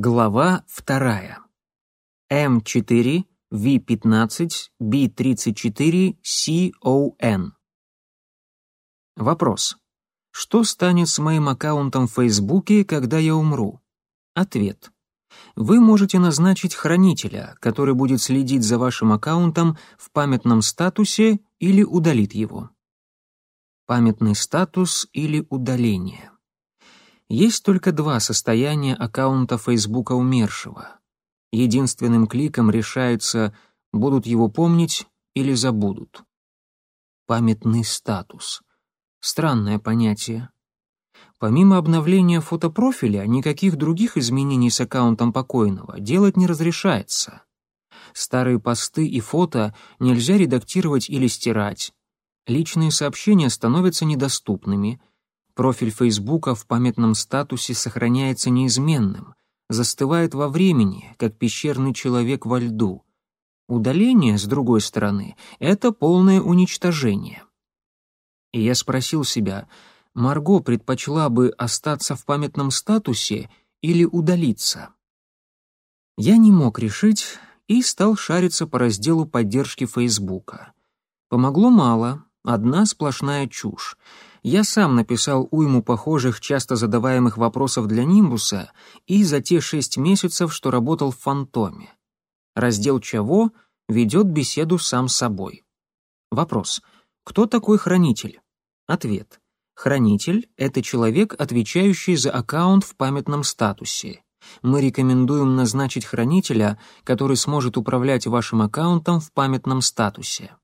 Глава вторая. М4, В15, B34, CON. Вопрос. Что станет с моим аккаунтом в Фейсбуке, когда я умру? Ответ. Вы можете назначить хранителя, который будет следить за вашим аккаунтом в памятном статусе или удалит его. Памятный статус или удаление. Есть только два состояния аккаунта Фейсбука умершего. Единственным кликом решается, будут его помнить или забудут. Памятный статус. Странное понятие. Помимо обновления фотопрофиля, никаких других изменений с аккаунтом покойного делать не разрешается. Старые посты и фото нельзя редактировать или стирать. Личные сообщения становятся недоступными, Профиль Фейсбука в памятном статусе сохраняется неизменным, застывает во времени, как пещерный человек во льду. Удаление, с другой стороны, это полное уничтожение. И я спросил себя, Марго предпочла бы остаться в памятном статусе или удалиться? Я не мог решить и стал шариться по разделу поддержки Фейсбука. Помогло мало, одна сплошная чушь я сам написал уйму похожих, часто задаваемых вопросов для Нимбуса и за те шесть месяцев, что работал в «Фантоме». Раздел «Чего» ведет беседу сам с собой. Вопрос. Кто такой хранитель? Ответ. Хранитель — это человек, отвечающий за аккаунт в памятном статусе. Мы рекомендуем назначить хранителя, который сможет управлять вашим аккаунтом в памятном статусе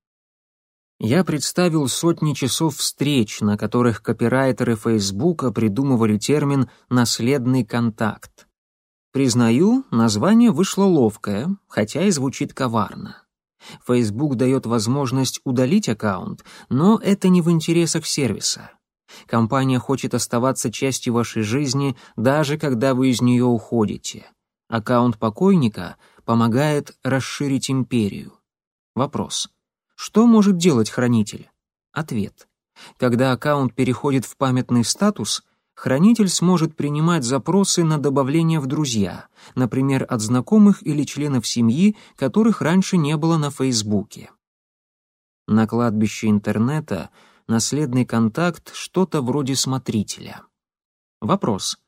я представил сотни часов встреч, на которых копирайтеры Фейсбука придумывали термин «наследный контакт». Признаю, название вышло ловкое, хотя и звучит коварно. Facebook дает возможность удалить аккаунт, но это не в интересах сервиса. Компания хочет оставаться частью вашей жизни, даже когда вы из нее уходите. Аккаунт покойника помогает расширить империю. Вопрос. Что может делать хранитель? Ответ. Когда аккаунт переходит в памятный статус, хранитель сможет принимать запросы на добавление в друзья, например, от знакомых или членов семьи, которых раньше не было на Фейсбуке. На кладбище интернета наследный контакт что-то вроде смотрителя. Вопрос.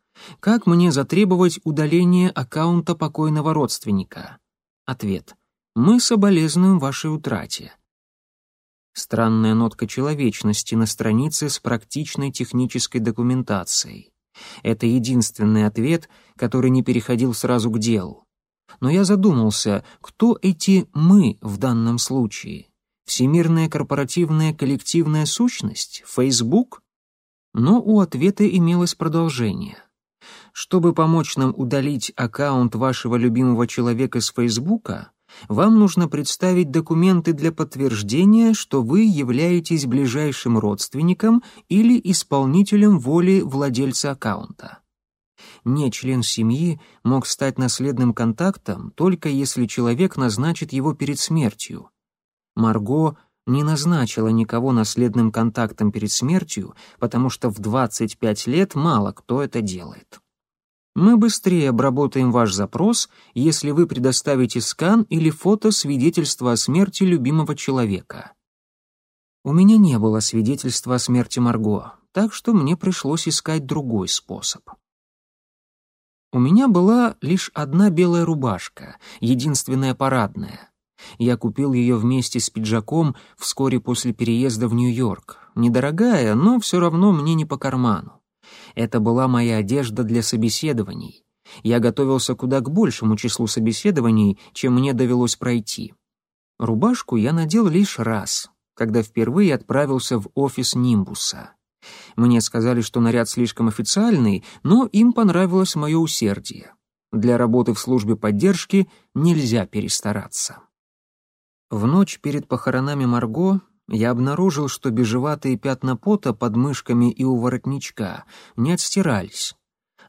Как мне затребовать удаление аккаунта покойного родственника? Ответ. Мы соболезнуем вашей утрате. Странная нотка человечности на странице с практичной технической документацией. Это единственный ответ, который не переходил сразу к делу. Но я задумался, кто эти «мы» в данном случае? Всемирная корпоративная коллективная сущность? Facebook? Но у ответа имелось продолжение. Чтобы помочь нам удалить аккаунт вашего любимого человека с Фейсбука, вам нужно представить документы для подтверждения, что вы являетесь ближайшим родственником или исполнителем воли владельца аккаунта. Не член семьи мог стать наследным контактом только если человек назначит его перед смертью. Марго не назначила никого наследным контактом перед смертью, потому что в 25 лет мало кто это делает. Мы быстрее обработаем ваш запрос, если вы предоставите скан или фото свидетельства о смерти любимого человека. У меня не было свидетельства о смерти Марго, так что мне пришлось искать другой способ. У меня была лишь одна белая рубашка, единственная парадная. Я купил ее вместе с пиджаком вскоре после переезда в Нью-Йорк. Недорогая, но все равно мне не по карману. Это была моя одежда для собеседований. Я готовился куда к большему числу собеседований, чем мне довелось пройти. Рубашку я надел лишь раз, когда впервые отправился в офис Нимбуса. Мне сказали, что наряд слишком официальный, но им понравилось мое усердие. Для работы в службе поддержки нельзя перестараться. В ночь перед похоронами Марго я обнаружил, что бежеватые пятна пота под мышками и у воротничка не отстирались.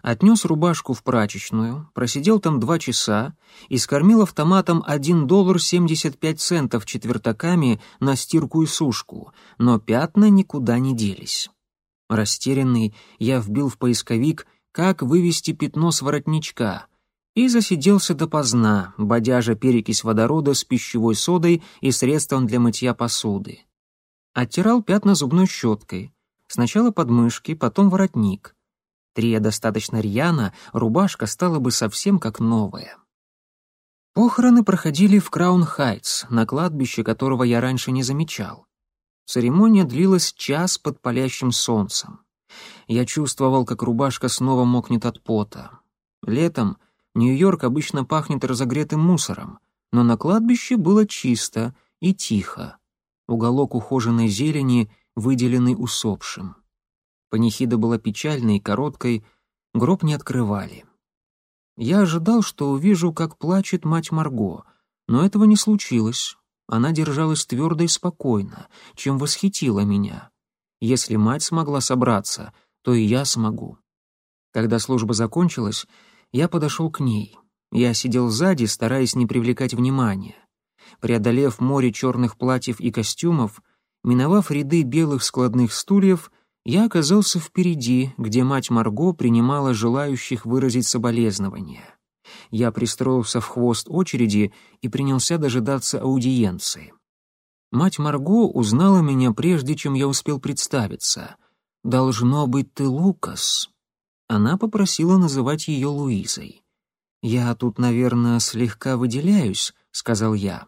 Отнес рубашку в прачечную, просидел там два часа и скормил автоматом 1 доллар 75 центов четвертаками на стирку и сушку, но пятна никуда не делись. Растерянный, я вбил в поисковик «Как вывести пятно с воротничка?» И засиделся допоздна, бодяжа перекись водорода с пищевой содой и средством для мытья посуды. Оттирал пятна зубной щеткой. Сначала подмышки, потом воротник. Трия достаточно рьяно, рубашка стала бы совсем как новая. Похороны проходили в Краун-Хайтс, на кладбище которого я раньше не замечал. Церемония длилась час под палящим солнцем. Я чувствовал, как рубашка снова мокнет от пота. Летом Нью-Йорк обычно пахнет разогретым мусором, но на кладбище было чисто и тихо. Уголок ухоженной зелени, выделенный усопшим. Панихида была печальной и короткой, гроб не открывали. Я ожидал, что увижу, как плачет мать Марго, но этого не случилось. Она держалась твердо и спокойно, чем восхитила меня. Если мать смогла собраться, то и я смогу. Когда служба закончилась, я подошел к ней. Я сидел сзади, стараясь не привлекать внимания. Преодолев море черных платьев и костюмов, миновав ряды белых складных стульев, я оказался впереди, где мать Марго принимала желающих выразить соболезнования. Я пристроился в хвост очереди и принялся дожидаться аудиенции. Мать Марго узнала меня прежде, чем я успел представиться. «Должно быть, ты Лукас», она попросила называть ее Луизой. «Я тут, наверное, слегка выделяюсь», — сказал я.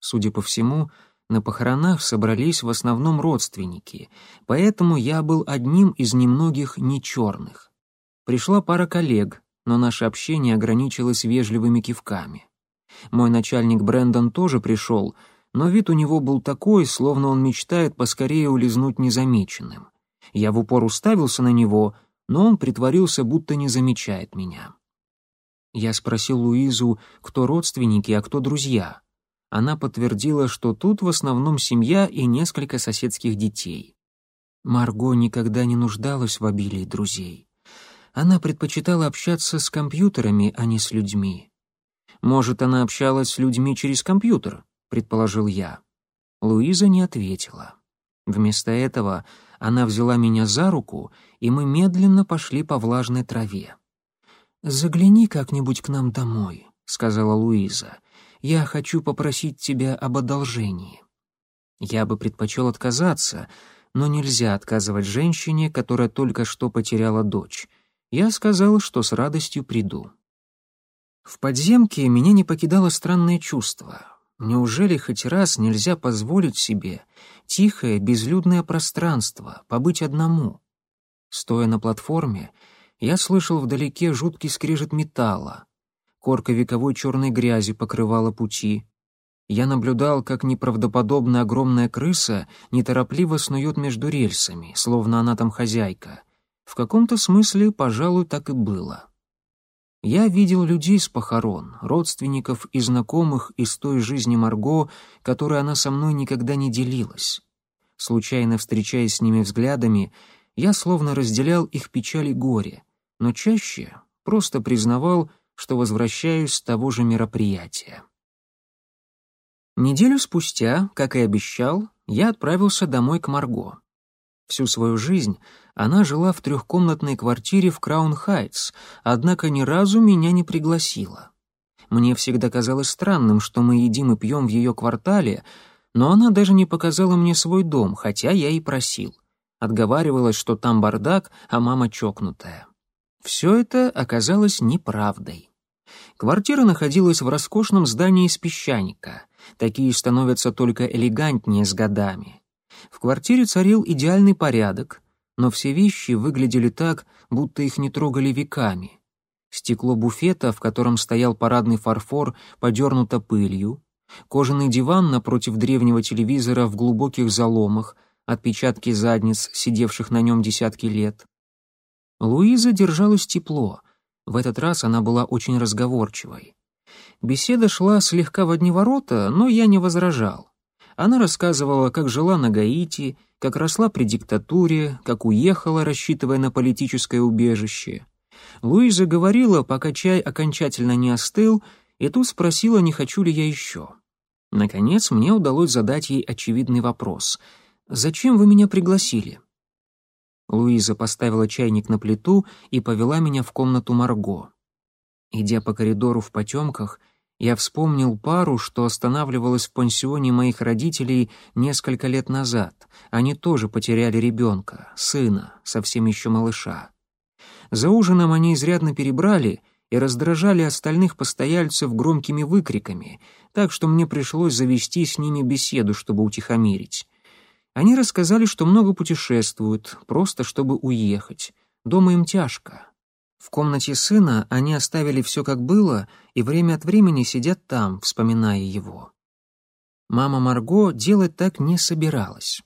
Судя по всему, на похоронах собрались в основном родственники, поэтому я был одним из немногих нечерных. Пришла пара коллег, но наше общение ограничилось вежливыми кивками. Мой начальник Брэндон тоже пришел, но вид у него был такой, словно он мечтает поскорее улизнуть незамеченным. Я в упор уставился на него — но он притворился, будто не замечает меня. Я спросил Луизу, кто родственники, а кто друзья. Она подтвердила, что тут в основном семья и несколько соседских детей. Марго никогда не нуждалась в обилии друзей. Она предпочитала общаться с компьютерами, а не с людьми. Может, она общалась с людьми через компьютер, предположил я. Луиза не ответила. Вместо этого она взяла меня за руку, и мы медленно пошли по влажной траве. «Загляни как-нибудь к нам домой», — сказала Луиза. «Я хочу попросить тебя об одолжении». Я бы предпочел отказаться, но нельзя отказывать женщине, которая только что потеряла дочь. Я сказал, что с радостью приду. В подземке меня не покидало странное чувство. Неужели хоть раз нельзя позволить себе тихое, безлюдное пространство, побыть одному? Стоя на платформе, я слышал вдалеке жуткий скрежет металла. Корка вековой черной грязи покрывала пути. Я наблюдал, как неправдоподобно огромная крыса неторопливо снует между рельсами, словно она там хозяйка. В каком-то смысле, пожалуй, так и было. Я видел людей с похорон, родственников и знакомых из той жизни Марго, которой она со мной никогда не делилась. Случайно встречаясь с ними взглядами, я словно разделял их печаль и горе, но чаще просто признавал, что возвращаюсь с того же мероприятия. Неделю спустя, как и обещал, я отправился домой к Марго. Всю свою жизнь она жила в трехкомнатной квартире в Краун-Хайтс, однако ни разу меня не пригласила. Мне всегда казалось странным, что мы едим и пьем в ее квартале, но она даже не показала мне свой дом, хотя я и просил. Отговаривалась, что там бардак, а мама чокнутая. Все это оказалось неправдой. Квартира находилась в роскошном здании из песчаника. Такие становятся только элегантнее с годами. В квартире царил идеальный порядок, но все вещи выглядели так, будто их не трогали веками. Стекло буфета, в котором стоял парадный фарфор, подернуто пылью, кожаный диван напротив древнего телевизора в глубоких заломах, отпечатки задниц, сидевших на нем десятки лет. Луиза держалась тепло, в этот раз она была очень разговорчивой. Беседа шла слегка в одни ворота, но я не возражал. Она рассказывала, как жила на Гаити, как росла при диктатуре, как уехала, рассчитывая на политическое убежище. Луиза говорила, пока чай окончательно не остыл, и тут спросила, не хочу ли я еще. Наконец, мне удалось задать ей очевидный вопрос. «Зачем вы меня пригласили?» Луиза поставила чайник на плиту и повела меня в комнату Марго. Идя по коридору в потемках, я вспомнил пару, что останавливалась в пансионе моих родителей несколько лет назад. Они тоже потеряли ребенка, сына, совсем еще малыша. За ужином они изрядно перебрали и раздражали остальных постояльцев громкими выкриками, так что мне пришлось завести с ними беседу, чтобы утихомирить. Они рассказали, что много путешествуют, просто чтобы уехать. Дома им тяжко. В комнате сына они оставили все как было и время от времени сидят там, вспоминая его. Мама Марго делать так не собиралась.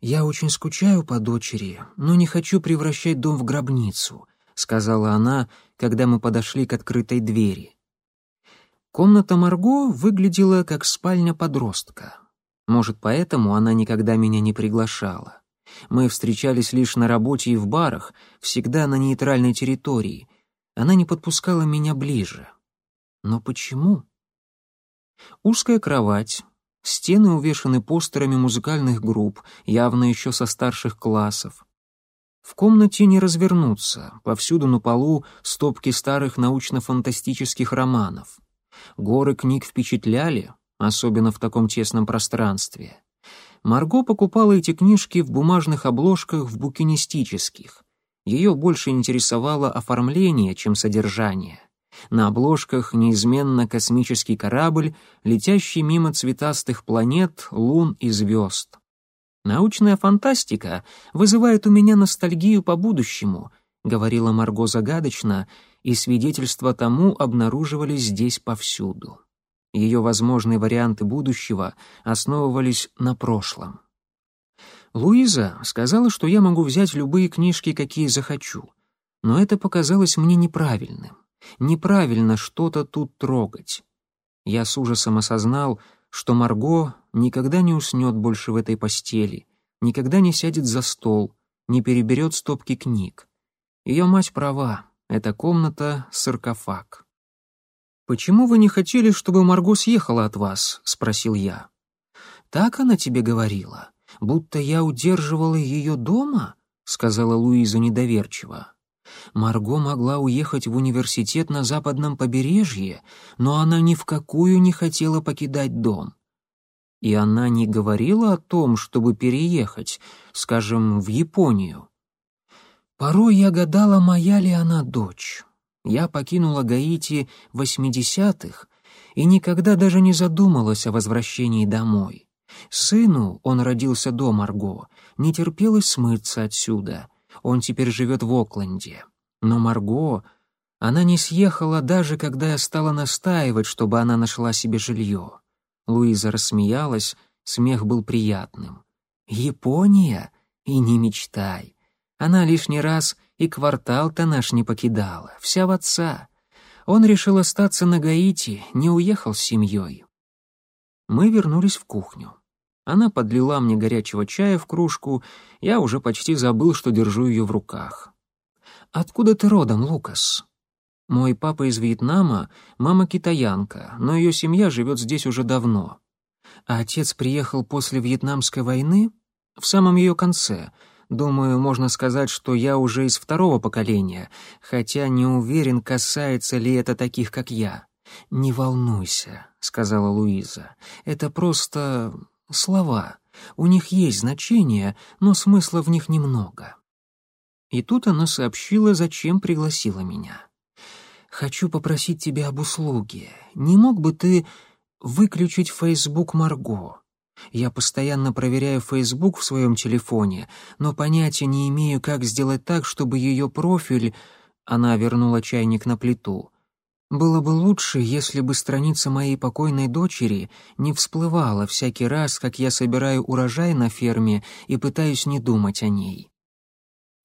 «Я очень скучаю по дочери, но не хочу превращать дом в гробницу», — сказала она, когда мы подошли к открытой двери. Комната Марго выглядела как спальня подростка. Может, поэтому она никогда меня не приглашала. Мы встречались лишь на работе и в барах, всегда на нейтральной территории. Она не подпускала меня ближе. Но почему? Узкая кровать, стены увешаны постерами музыкальных групп, явно еще со старших классов. В комнате не развернуться, повсюду на полу стопки старых научно-фантастических романов. Горы книг впечатляли, особенно в таком тесном пространстве. Марго покупала эти книжки в бумажных обложках в букинистических. Ее больше интересовало оформление, чем содержание. На обложках неизменно космический корабль, летящий мимо цветастых планет, лун и звезд. «Научная фантастика вызывает у меня ностальгию по будущему», — говорила Марго загадочно, и свидетельства тому обнаруживались здесь повсюду. Ее возможные варианты будущего основывались на прошлом. Луиза сказала, что я могу взять любые книжки, какие захочу, но это показалось мне неправильным. Неправильно что-то тут трогать. Я с ужасом осознал, что Марго никогда не уснет больше в этой постели, никогда не сядет за стол, не переберет стопки книг. Ее мать права, эта комната — саркофаг. «Почему вы не хотели, чтобы Марго съехала от вас?» — спросил я. «Так она тебе говорила, будто я удерживала ее дома?» — сказала Луиза недоверчиво. Марго могла уехать в университет на западном побережье, но она ни в какую не хотела покидать дом. И она не говорила о том, чтобы переехать, скажем, в Японию. Порой я гадала, моя ли она дочь. Я покинула Гаити в 80-х и никогда даже не задумалась о возвращении домой. Сыну, он родился до Марго, не терпелось смыться отсюда. Он теперь живет в Окленде. Но Марго, она не съехала даже, когда я стала настаивать, чтобы она нашла себе жилье. Луиза рассмеялась, смех был приятным. «Япония? И не мечтай. Она лишний раз и квартал-то наш не покидала, вся в отца. Он решил остаться на Гаити, не уехал с семьей. Мы вернулись в кухню. Она подлила мне горячего чая в кружку, я уже почти забыл, что держу ее в руках. «Откуда ты родом, Лукас?» «Мой папа из Вьетнама, мама китаянка, но ее семья живет здесь уже давно. А отец приехал после Вьетнамской войны? В самом ее конце, Думаю, можно сказать, что я уже из второго поколения, хотя не уверен, касается ли это таких, как я. «Не волнуйся», — сказала Луиза. «Это просто слова. У них есть значение, но смысла в них немного». И тут она сообщила, зачем пригласила меня. «Хочу попросить тебя об услуге. Не мог бы ты выключить Facebook Марго? Я постоянно проверяю Facebook в своем телефоне, но понятия не имею, как сделать так, чтобы ее профиль... Она вернула чайник на плиту. Было бы лучше, если бы страница моей покойной дочери не всплывала всякий раз, как я собираю урожай на ферме и пытаюсь не думать о ней.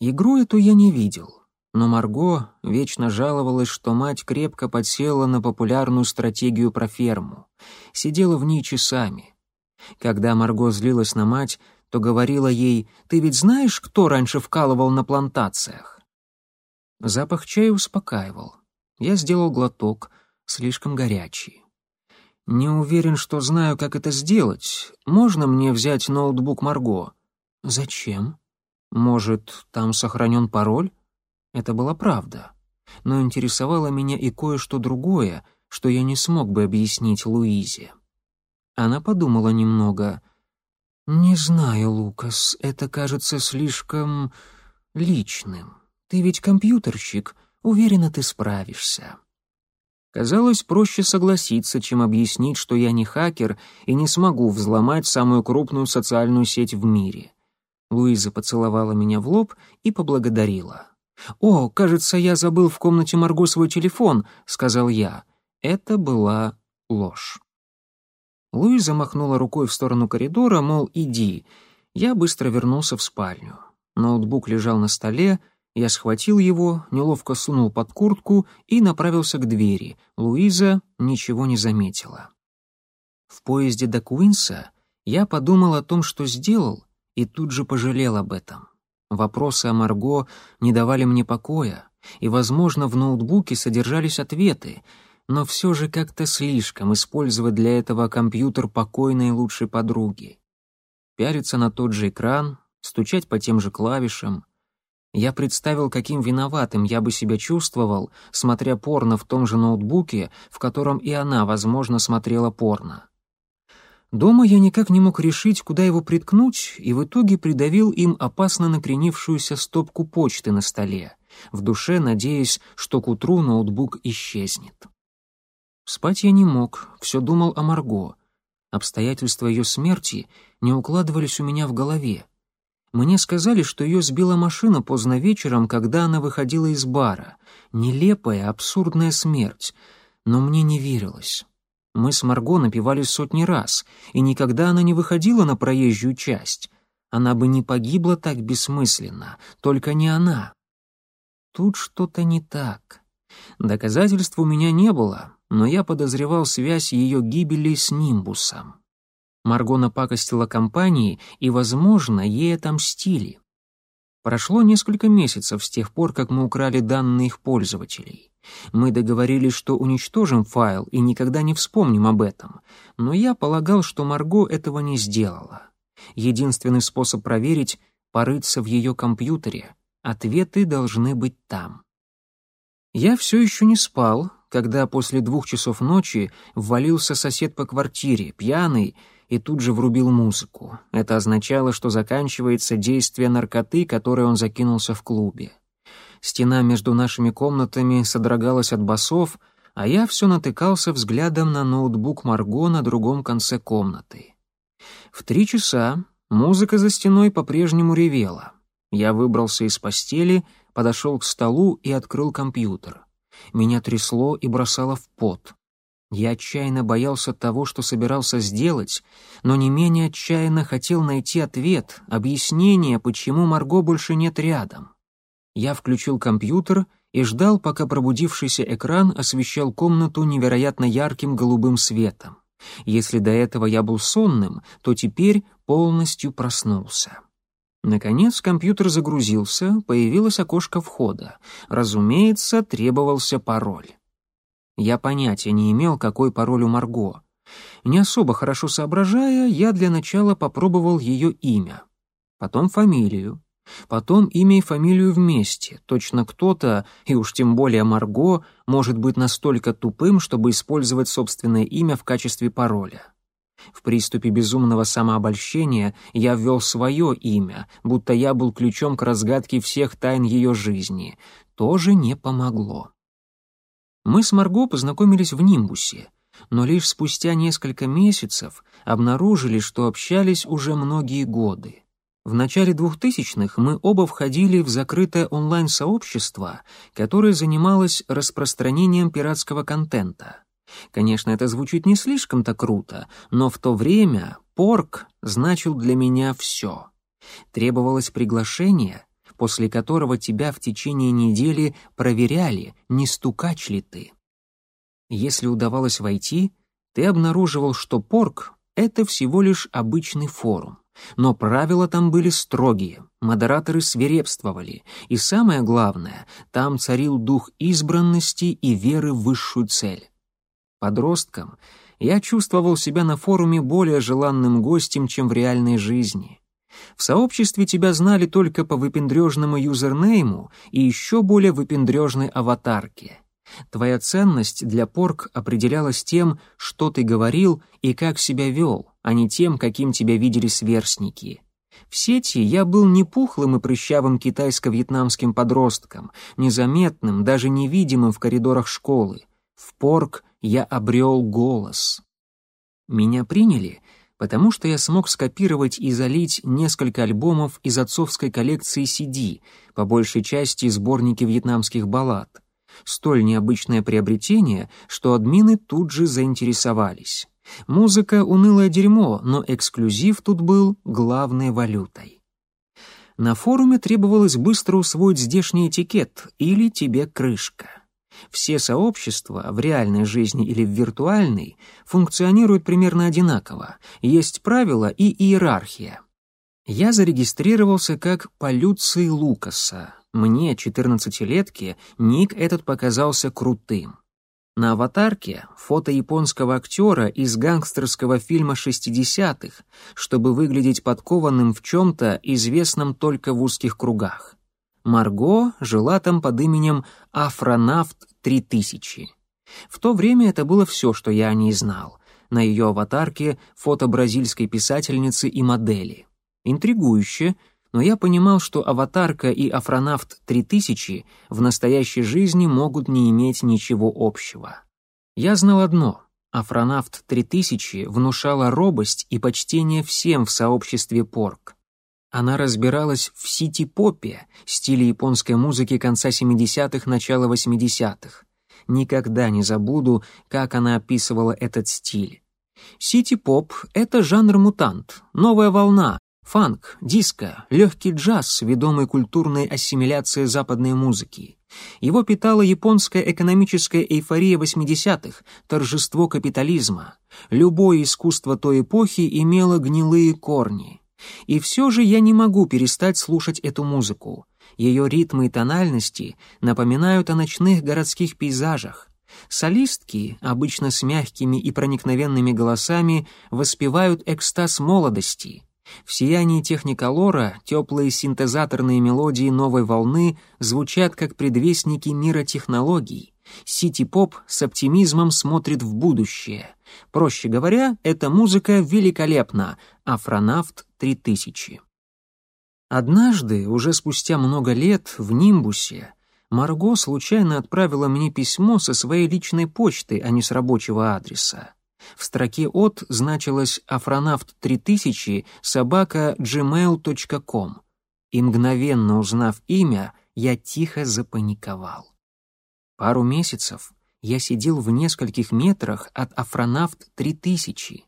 Игру эту я не видел, но Марго вечно жаловалась, что мать крепко подсела на популярную стратегию про ферму. Сидела в ней часами — когда Марго злилась на мать, то говорила ей, «Ты ведь знаешь, кто раньше вкалывал на плантациях?» Запах чая успокаивал. Я сделал глоток, слишком горячий. «Не уверен, что знаю, как это сделать. Можно мне взять ноутбук Марго?» «Зачем?» «Может, там сохранен пароль?» Это была правда. но интересовало меня и кое-что другое, что я не смог бы объяснить Луизе. Она подумала немного. «Не знаю, Лукас, это кажется слишком личным. Ты ведь компьютерщик, уверена, ты справишься». Казалось, проще согласиться, чем объяснить, что я не хакер и не смогу взломать самую крупную социальную сеть в мире. Луиза поцеловала меня в лоб и поблагодарила. «О, кажется, я забыл в комнате Марго свой телефон», — сказал я. Это была ложь. Луиза махнула рукой в сторону коридора, мол, иди. Я быстро вернулся в спальню. Ноутбук лежал на столе, я схватил его, неловко сунул под куртку и направился к двери. Луиза ничего не заметила. В поезде до Куинса я подумал о том, что сделал, и тут же пожалел об этом. Вопросы о Марго не давали мне покоя, и, возможно, в ноутбуке содержались ответы, но все же как-то слишком использовать для этого компьютер покойной лучшей подруги. Пялиться на тот же экран, стучать по тем же клавишам. Я представил, каким виноватым я бы себя чувствовал, смотря порно в том же ноутбуке, в котором и она, возможно, смотрела порно. Дома я никак не мог решить, куда его приткнуть, и в итоге придавил им опасно накренившуюся стопку почты на столе, в душе надеясь, что к утру ноутбук исчезнет. Спать я не мог, все думал о Марго. Обстоятельства ее смерти не укладывались у меня в голове. Мне сказали, что ее сбила машина поздно вечером, когда она выходила из бара. Нелепая, абсурдная смерть. Но мне не верилось. Мы с Марго напивались сотни раз, и никогда она не выходила на проезжую часть. Она бы не погибла так бессмысленно, только не она. Тут что-то не так. Доказательств у меня не было, но я подозревал связь ее гибели с Нимбусом. Марго напакостила компании, и, возможно, ей отомстили. Прошло несколько месяцев с тех пор, как мы украли данные их пользователей. Мы договорились, что уничтожим файл и никогда не вспомним об этом, но я полагал, что Марго этого не сделала. Единственный способ проверить — порыться в ее компьютере. Ответы должны быть там. Я все еще не спал, когда после двух часов ночи ввалился сосед по квартире, пьяный, и тут же врубил музыку. Это означало, что заканчивается действие наркоты, которой он закинулся в клубе. Стена между нашими комнатами содрогалась от басов, а я все натыкался взглядом на ноутбук Марго на другом конце комнаты. В три часа музыка за стеной по-прежнему ревела. Я выбрался из постели, подошел к столу и открыл компьютер. Меня трясло и бросало в пот. Я отчаянно боялся того, что собирался сделать, но не менее отчаянно хотел найти ответ, объяснение, почему Марго больше нет рядом. Я включил компьютер и ждал, пока пробудившийся экран освещал комнату невероятно ярким голубым светом. Если до этого я был сонным, то теперь полностью проснулся. Наконец компьютер загрузился, появилось окошко входа. Разумеется, требовался пароль. Я понятия не имел, какой пароль у Марго. Не особо хорошо соображая, я для начала попробовал ее имя. Потом фамилию. Потом имя и фамилию вместе. Точно кто-то, и уж тем более Марго, может быть настолько тупым, чтобы использовать собственное имя в качестве пароля. В приступе безумного самообольщения я ввел свое имя, будто я был ключом к разгадке всех тайн ее жизни. Тоже не помогло. Мы с Марго познакомились в Нимбусе, но лишь спустя несколько месяцев обнаружили, что общались уже многие годы. В начале 2000-х мы оба входили в закрытое онлайн-сообщество, которое занималось распространением пиратского контента. Конечно, это звучит не слишком-то круто, но в то время порк значил для меня все. Требовалось приглашение, после которого тебя в течение недели проверяли, не стукач ли ты. Если удавалось войти, ты обнаруживал, что порк — это всего лишь обычный форум. Но правила там были строгие, модераторы свирепствовали, и самое главное, там царил дух избранности и веры в высшую цель. Подростком я чувствовал себя на форуме более желанным гостем, чем в реальной жизни. В сообществе тебя знали только по выпендрежному юзернейму и еще более выпендрежной аватарке. Твоя ценность для порк определялась тем, что ты говорил и как себя вел, а не тем, каким тебя видели сверстники. В сети я был не пухлым и прыщавым китайско-вьетнамским подростком, незаметным, даже невидимым в коридорах школы. В порк я обрел голос. Меня приняли, потому что я смог скопировать и залить несколько альбомов из отцовской коллекции CD, по большей части сборники вьетнамских баллад. Столь необычное приобретение, что админы тут же заинтересовались. Музыка — унылое дерьмо, но эксклюзив тут был главной валютой. На форуме требовалось быстро усвоить здешний этикет или тебе крышка. Все сообщества, в реальной жизни или в виртуальной, функционируют примерно одинаково, есть правила и иерархия. Я зарегистрировался как Полюций Лукаса. Мне, 14-летке, ник этот показался крутым. На аватарке фото японского актера из гангстерского фильма 60-х, чтобы выглядеть подкованным в чем-то, известном только в узких кругах. Марго жила там под именем Афронавт 3000. В то время это было все, что я о ней знал. На ее аватарке фото бразильской писательницы и модели. Интригующе, но я понимал, что аватарка и Афронавт 3000 в настоящей жизни могут не иметь ничего общего. Я знал одно — Афронавт 3000 внушала робость и почтение всем в сообществе порк. Она разбиралась в сити-попе, стиле японской музыки конца 70-х, начала 80-х. Никогда не забуду, как она описывала этот стиль. Сити-поп — это жанр-мутант, новая волна, Фанк, диско, легкий джаз, ведомый культурной ассимиляцией западной музыки. Его питала японская экономическая эйфория 80-х, торжество капитализма. Любое искусство той эпохи имело гнилые корни. И все же я не могу перестать слушать эту музыку. Ее ритмы и тональности напоминают о ночных городских пейзажах. Солистки, обычно с мягкими и проникновенными голосами, воспевают экстаз молодости — в сиянии техниколора теплые синтезаторные мелодии новой волны звучат как предвестники мира технологий. Сити-поп с оптимизмом смотрит в будущее. Проще говоря, эта музыка великолепна. Афронавт 3000. Однажды, уже спустя много лет, в Нимбусе, Марго случайно отправила мне письмо со своей личной почты, а не с рабочего адреса. В строке «от» значилось «афронавт3000 собака gmail.com». И мгновенно узнав имя, я тихо запаниковал. Пару месяцев я сидел в нескольких метрах от Афронавт-3000.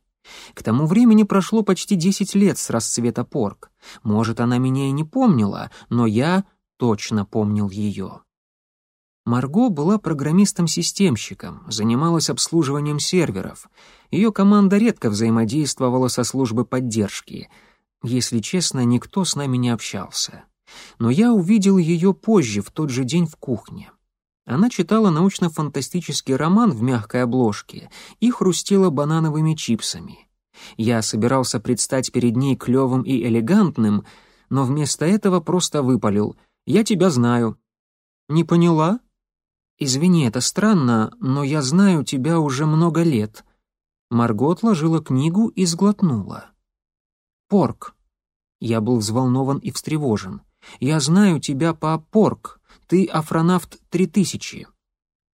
К тому времени прошло почти 10 лет с расцвета порк. Может, она меня и не помнила, но я точно помнил ее. Марго была программистом-системщиком, занималась обслуживанием серверов. Ее команда редко взаимодействовала со службой поддержки. Если честно, никто с нами не общался. Но я увидел ее позже, в тот же день в кухне. Она читала научно-фантастический роман в мягкой обложке и хрустела банановыми чипсами. Я собирался предстать перед ней клевым и элегантным, но вместо этого просто выпалил «Я тебя знаю». «Не поняла?» «Извини, это странно, но я знаю тебя уже много лет». Марго отложила книгу и сглотнула. «Порк». Я был взволнован и встревожен. «Я знаю тебя по Порк. Ты Афронавт 3000».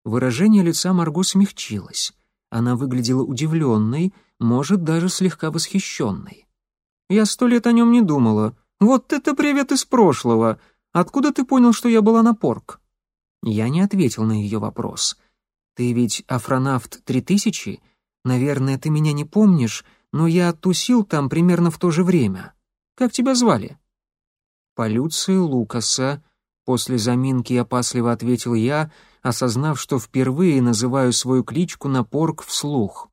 Выражение лица Марго смягчилось. Она выглядела удивленной, может, даже слегка восхищенной. «Я сто лет о нем не думала. Вот это привет из прошлого. Откуда ты понял, что я была на Порк?» Я не ответил на ее вопрос. «Ты ведь Афронавт 3000? Наверное, ты меня не помнишь, но я тусил там примерно в то же время. Как тебя звали?» «Полюцию Лукаса», — после заминки опасливо ответил я, осознав, что впервые называю свою кличку на порк вслух.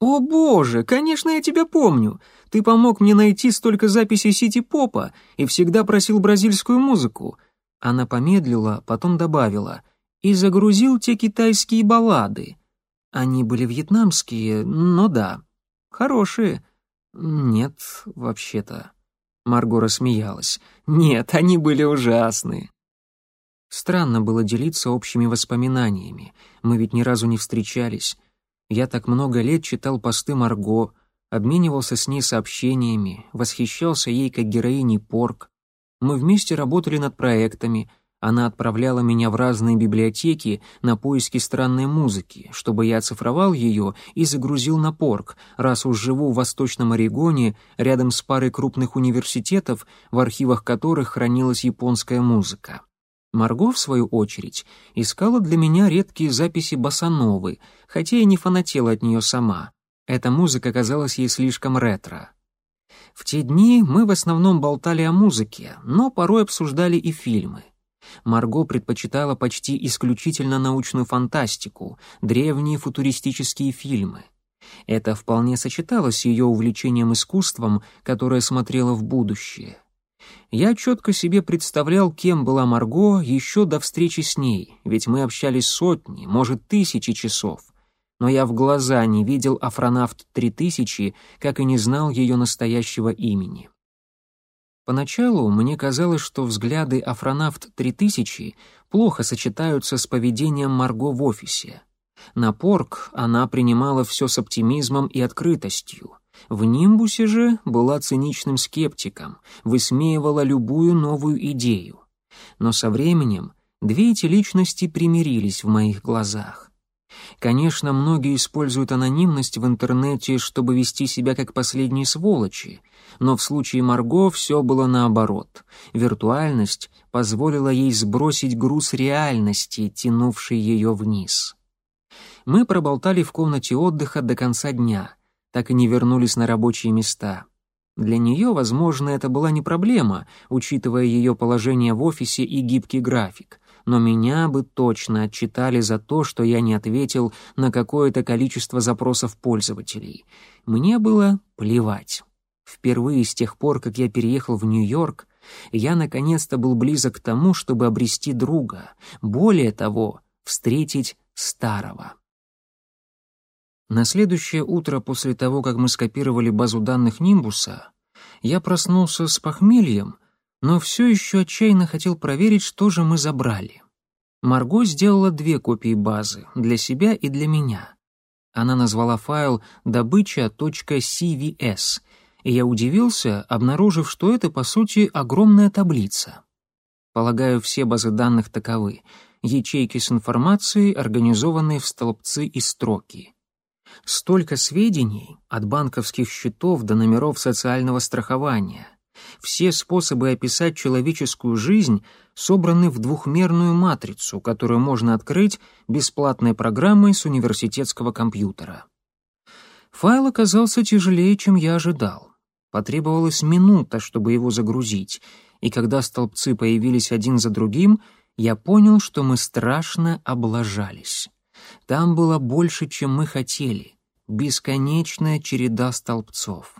«О боже, конечно, я тебя помню. Ты помог мне найти столько записей сити-попа и всегда просил бразильскую музыку. Она помедлила, потом добавила «И загрузил те китайские баллады». Они были вьетнамские, но да. Хорошие. Нет, вообще-то. Марго рассмеялась. «Нет, они были ужасны». Странно было делиться общими воспоминаниями. Мы ведь ни разу не встречались. Я так много лет читал посты Марго, обменивался с ней сообщениями, восхищался ей как героиней Порк. Мы вместе работали над проектами. Она отправляла меня в разные библиотеки на поиски странной музыки, чтобы я оцифровал ее и загрузил на Порк, раз уж живу в Восточном Орегоне, рядом с парой крупных университетов, в архивах которых хранилась японская музыка. Марго, в свою очередь, искала для меня редкие записи босановы, хотя и не фанатела от нее сама. Эта музыка казалась ей слишком ретро. В те дни мы в основном болтали о музыке, но порой обсуждали и фильмы. Марго предпочитала почти исключительно научную фантастику, древние футуристические фильмы. Это вполне сочеталось с ее увлечением искусством, которое смотрело в будущее. Я четко себе представлял, кем была Марго еще до встречи с ней, ведь мы общались сотни, может, тысячи часов. Но я в глаза не видел Афронавт 3000, как и не знал ее настоящего имени. Поначалу мне казалось, что взгляды Афронавт 3000 плохо сочетаются с поведением Марго в офисе. На Порк она принимала все с оптимизмом и открытостью — в Нимбусе же была циничным скептиком, высмеивала любую новую идею. Но со временем две эти личности примирились в моих глазах. Конечно, многие используют анонимность в интернете, чтобы вести себя как последние сволочи, но в случае Марго все было наоборот. Виртуальность позволила ей сбросить груз реальности, тянувший ее вниз. Мы проболтали в комнате отдыха до конца дня — так и не вернулись на рабочие места. Для нее, возможно, это была не проблема, учитывая ее положение в офисе и гибкий график, но меня бы точно отчитали за то, что я не ответил на какое-то количество запросов пользователей. Мне было плевать. Впервые с тех пор, как я переехал в Нью-Йорк, я наконец-то был близок к тому, чтобы обрести друга, более того, встретить старого. На следующее утро после того, как мы скопировали базу данных Нимбуса, я проснулся с похмельем, но все еще отчаянно хотел проверить, что же мы забрали. Марго сделала две копии базы, для себя и для меня. Она назвала файл добыча.cvs, и я удивился, обнаружив, что это, по сути, огромная таблица. Полагаю, все базы данных таковы — ячейки с информацией, организованные в столбцы и строки. Столько сведений от банковских счетов до номеров социального страхования. Все способы описать человеческую жизнь собраны в двухмерную матрицу, которую можно открыть бесплатной программой с университетского компьютера. Файл оказался тяжелее, чем я ожидал. Потребовалась минута, чтобы его загрузить, и когда столбцы появились один за другим, я понял, что мы страшно облажались. Там было больше, чем мы хотели. Бесконечная череда столбцов.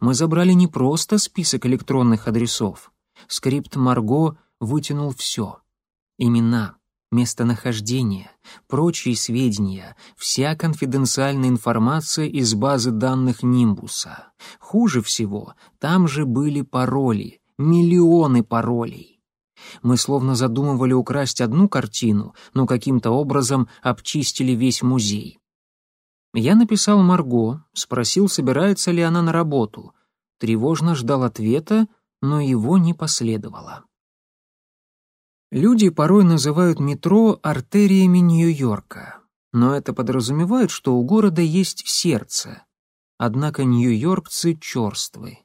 Мы забрали не просто список электронных адресов. Скрипт Марго вытянул все. Имена, местонахождение, прочие сведения, вся конфиденциальная информация из базы данных Нимбуса. Хуже всего, там же были пароли, миллионы паролей. Мы словно задумывали украсть одну картину, но каким-то образом обчистили весь музей. Я написал Марго, спросил, собирается ли она на работу. Тревожно ждал ответа, но его не последовало. Люди порой называют метро артериями Нью-Йорка, но это подразумевает, что у города есть сердце. Однако нью-йоркцы черствы.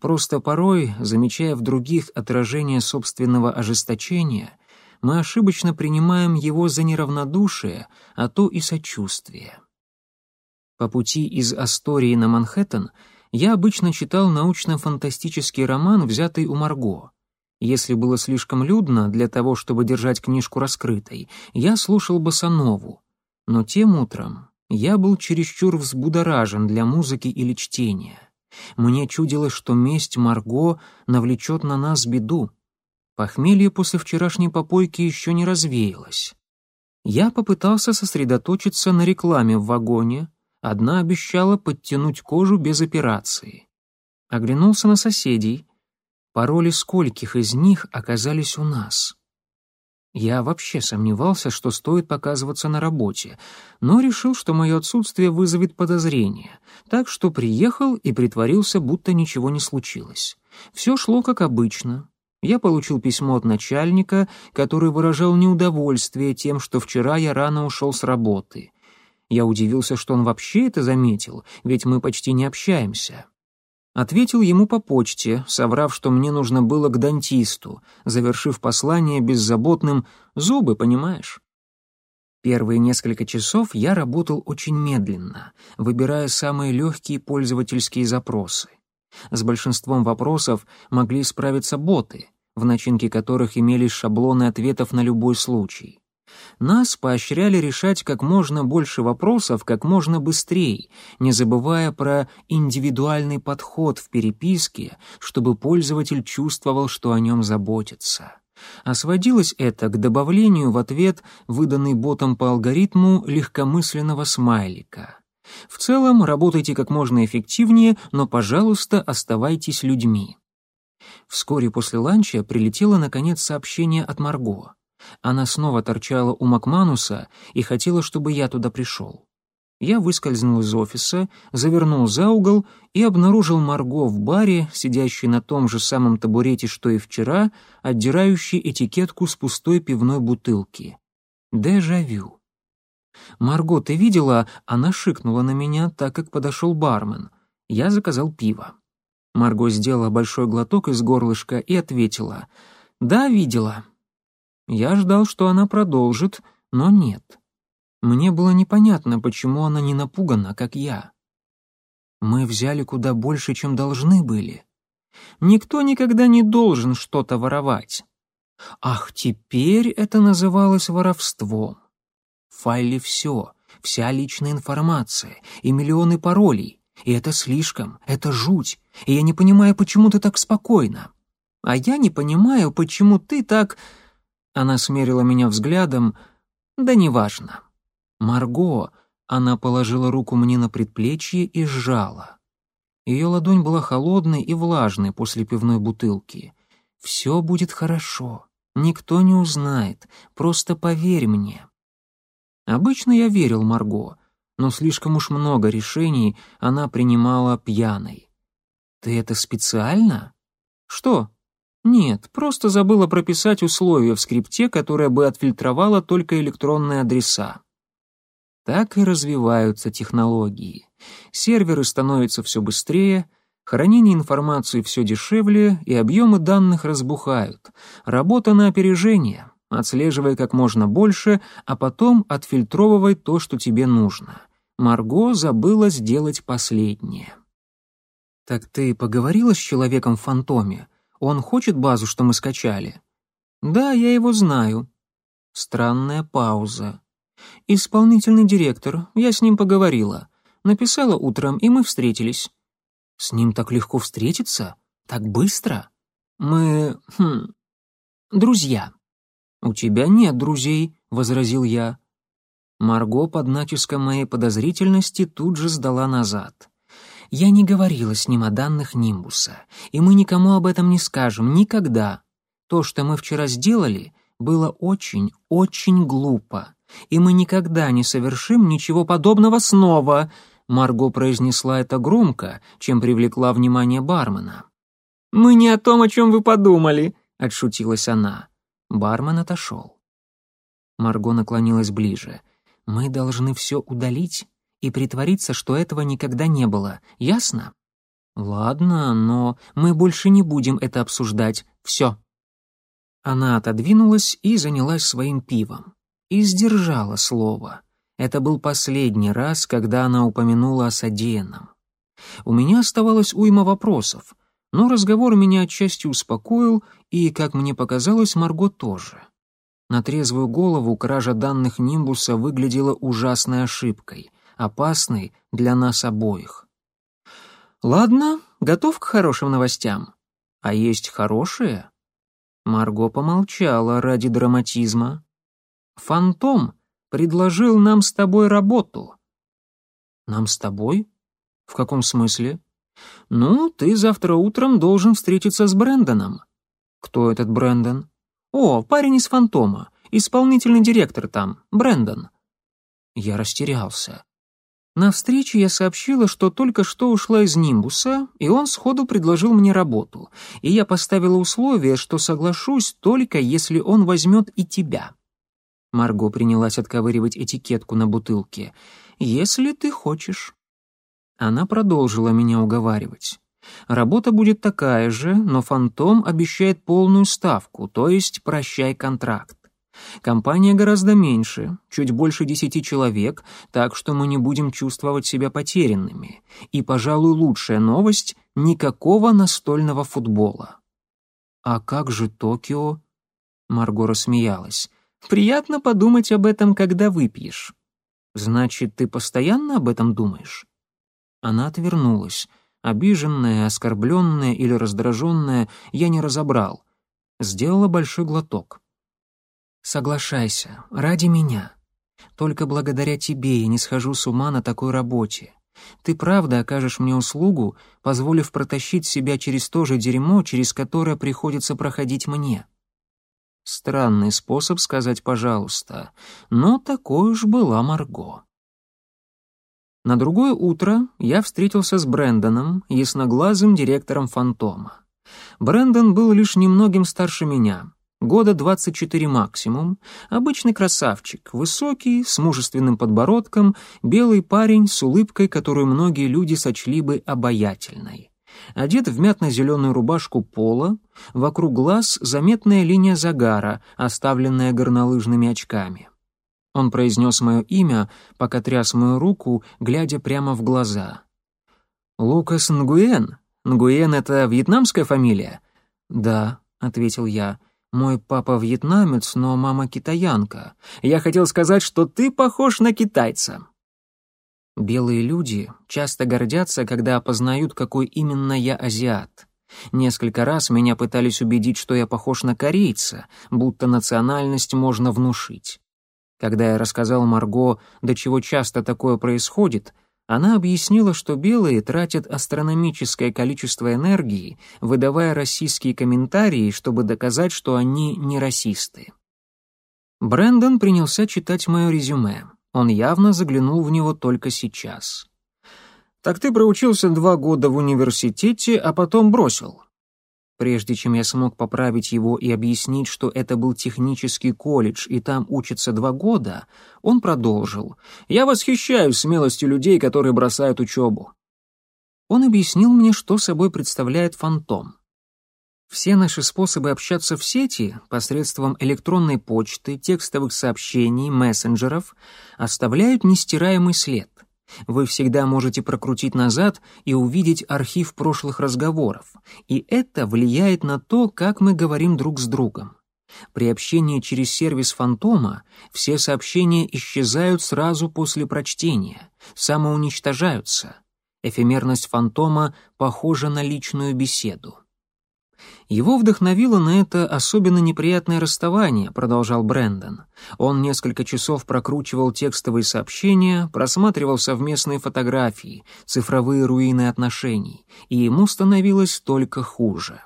Просто порой, замечая в других отражение собственного ожесточения, мы ошибочно принимаем его за неравнодушие, а то и сочувствие. По пути из Астории на Манхэттен я обычно читал научно-фантастический роман, взятый у Марго. Если было слишком людно для того, чтобы держать книжку раскрытой, я слушал босанову. Но тем утром я был чересчур взбудоражен для музыки или чтения. Мне чудилось, что месть Марго навлечет на нас беду. Похмелье после вчерашней попойки еще не развеялось. Я попытался сосредоточиться на рекламе в вагоне, одна обещала подтянуть кожу без операции. Оглянулся на соседей. Пароли скольких из них оказались у нас? Я вообще сомневался, что стоит показываться на работе, но решил, что мое отсутствие вызовет подозрение, так что приехал и притворился, будто ничего не случилось. Все шло как обычно. Я получил письмо от начальника, который выражал неудовольствие тем, что вчера я рано ушел с работы. Я удивился, что он вообще это заметил, ведь мы почти не общаемся. Ответил ему по почте, соврав, что мне нужно было к дантисту, завершив послание беззаботным «зубы, понимаешь?». Первые несколько часов я работал очень медленно, выбирая самые легкие пользовательские запросы. С большинством вопросов могли справиться боты, в начинке которых имелись шаблоны ответов на любой случай. Нас поощряли решать как можно больше вопросов как можно быстрее, не забывая про индивидуальный подход в переписке, чтобы пользователь чувствовал, что о нем заботятся. А сводилось это к добавлению в ответ, выданный ботом по алгоритму, легкомысленного смайлика. В целом, работайте как можно эффективнее, но, пожалуйста, оставайтесь людьми. Вскоре после ланча прилетело, наконец, сообщение от Марго. Она снова торчала у Макмануса и хотела, чтобы я туда пришел. Я выскользнул из офиса, завернул за угол и обнаружил Марго в баре, сидящей на том же самом табурете, что и вчера, отдирающей этикетку с пустой пивной бутылки. Дежавю. «Марго, ты видела?» Она шикнула на меня, так как подошел бармен. Я заказал пиво. Марго сделала большой глоток из горлышка и ответила. «Да, видела. Я ждал, что она продолжит, но нет. Мне было непонятно, почему она не напугана, как я. Мы взяли куда больше, чем должны были. Никто никогда не должен что-то воровать. Ах, теперь это называлось воровством. В файле все, вся личная информация и миллионы паролей. И это слишком, это жуть, и я не понимаю, почему ты так спокойна. А я не понимаю, почему ты так... Она смерила меня взглядом. Да неважно. Марго, она положила руку мне на предплечье и сжала. Ее ладонь была холодной и влажной после пивной бутылки. «Все будет хорошо. Никто не узнает. Просто поверь мне». Обычно я верил Марго, но слишком уж много решений она принимала пьяной. «Ты это специально?» «Что?» Нет, просто забыла прописать условия в скрипте, которое бы отфильтровало только электронные адреса. Так и развиваются технологии. Серверы становятся все быстрее, хранение информации все дешевле, и объемы данных разбухают. Работа на опережение, отслеживая как можно больше, а потом отфильтровывай то, что тебе нужно. Марго забыла сделать последнее. «Так ты поговорила с человеком в фантоме?» Он хочет базу, что мы скачали?» «Да, я его знаю». Странная пауза. «Исполнительный директор, я с ним поговорила. Написала утром, и мы встретились». «С ним так легко встретиться? Так быстро?» «Мы... хм... друзья». «У тебя нет друзей», — возразил я. Марго под натиском моей подозрительности тут же сдала назад. Я не говорила с ним о данных Нимбуса, и мы никому об этом не скажем, никогда. То, что мы вчера сделали, было очень, очень глупо, и мы никогда не совершим ничего подобного снова», Марго произнесла это громко, чем привлекла внимание бармена. «Мы не о том, о чем вы подумали», — отшутилась она. Бармен отошел. Марго наклонилась ближе. «Мы должны все удалить и притвориться, что этого никогда не было. Ясно? Ладно, но мы больше не будем это обсуждать. Все. Она отодвинулась и занялась своим пивом. И сдержала слово. Это был последний раз, когда она упомянула о содеянном. У меня оставалось уйма вопросов, но разговор меня отчасти успокоил, и, как мне показалось, Марго тоже. На трезвую голову кража данных Нимбуса выглядела ужасной ошибкой опасный для нас обоих. Ладно, готов к хорошим новостям. А есть хорошие? Марго помолчала ради драматизма. Фантом предложил нам с тобой работу. Нам с тобой? В каком смысле? «Ну, ты завтра утром должен встретиться с Брэндоном». «Кто этот Брэндон?» «О, парень из «Фантома», исполнительный директор там, Брэндон». Я растерялся. На встрече я сообщила, что только что ушла из Нимбуса, и он сходу предложил мне работу, и я поставила условие, что соглашусь только если он возьмет и тебя. Марго принялась отковыривать этикетку на бутылке. «Если ты хочешь». Она продолжила меня уговаривать. Работа будет такая же, но Фантом обещает полную ставку, то есть прощай контракт. Компания гораздо меньше, чуть больше десяти человек, так что мы не будем чувствовать себя потерянными. И, пожалуй, лучшая новость — никакого настольного футбола. «А как же Токио?» Марго рассмеялась. «Приятно подумать об этом, когда выпьешь». «Значит, ты постоянно об этом думаешь?» Она отвернулась. Обиженная, оскорбленная или раздраженная, я не разобрал. Сделала большой глоток. «Соглашайся, ради меня. Только благодаря тебе я не схожу с ума на такой работе. Ты правда окажешь мне услугу, позволив протащить себя через то же дерьмо, через которое приходится проходить мне». Странный способ сказать «пожалуйста», но такой уж была Марго. На другое утро я встретился с Брэндоном, ясноглазым директором «Фантома». Брэндон был лишь немногим старше меня, года 24 максимум, обычный красавчик, высокий, с мужественным подбородком, белый парень с улыбкой, которую многие люди сочли бы обаятельной. Одет в мятно-зеленую рубашку пола, вокруг глаз заметная линия загара, оставленная горнолыжными очками. Он произнес мое имя, пока тряс мою руку, глядя прямо в глаза. «Лукас Нгуен? Нгуен — это вьетнамская фамилия?» «Да», — ответил я. «Мой папа вьетнамец, но мама китаянка. Я хотел сказать, что ты похож на китайца». Белые люди часто гордятся, когда опознают, какой именно я азиат. Несколько раз меня пытались убедить, что я похож на корейца, будто национальность можно внушить. Когда я рассказал Марго, до чего часто такое происходит, она объяснила, что белые тратят астрономическое количество энергии, выдавая российские комментарии, чтобы доказать, что они не расисты. Брэндон принялся читать мое резюме. Он явно заглянул в него только сейчас. «Так ты проучился два года в университете, а потом бросил. Прежде чем я смог поправить его и объяснить, что это был технический колледж и там учатся два года, он продолжил. «Я восхищаюсь смелостью людей, которые бросают учебу». Он объяснил мне, что собой представляет фантом. Все наши способы общаться в сети посредством электронной почты, текстовых сообщений, мессенджеров оставляют нестираемый след. Вы всегда можете прокрутить назад и увидеть архив прошлых разговоров, и это влияет на то, как мы говорим друг с другом. При общении через сервис Фантома все сообщения исчезают сразу после прочтения, самоуничтожаются. Эфемерность Фантома похожа на личную беседу. Его вдохновило на это особенно неприятное расставание, продолжал Брэндон. Он несколько часов прокручивал текстовые сообщения, просматривал совместные фотографии, цифровые руины отношений, и ему становилось только хуже.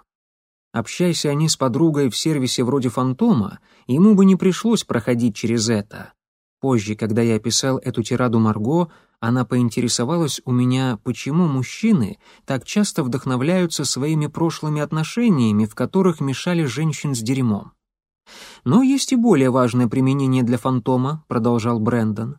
Общаясь они с подругой в сервисе вроде «Фантома», ему бы не пришлось проходить через это. Позже, когда я описал эту тираду Марго, она поинтересовалась у меня, почему мужчины так часто вдохновляются своими прошлыми отношениями, в которых мешали женщин с дерьмом. Но есть и более важное применение для фантома, продолжал Брэндон.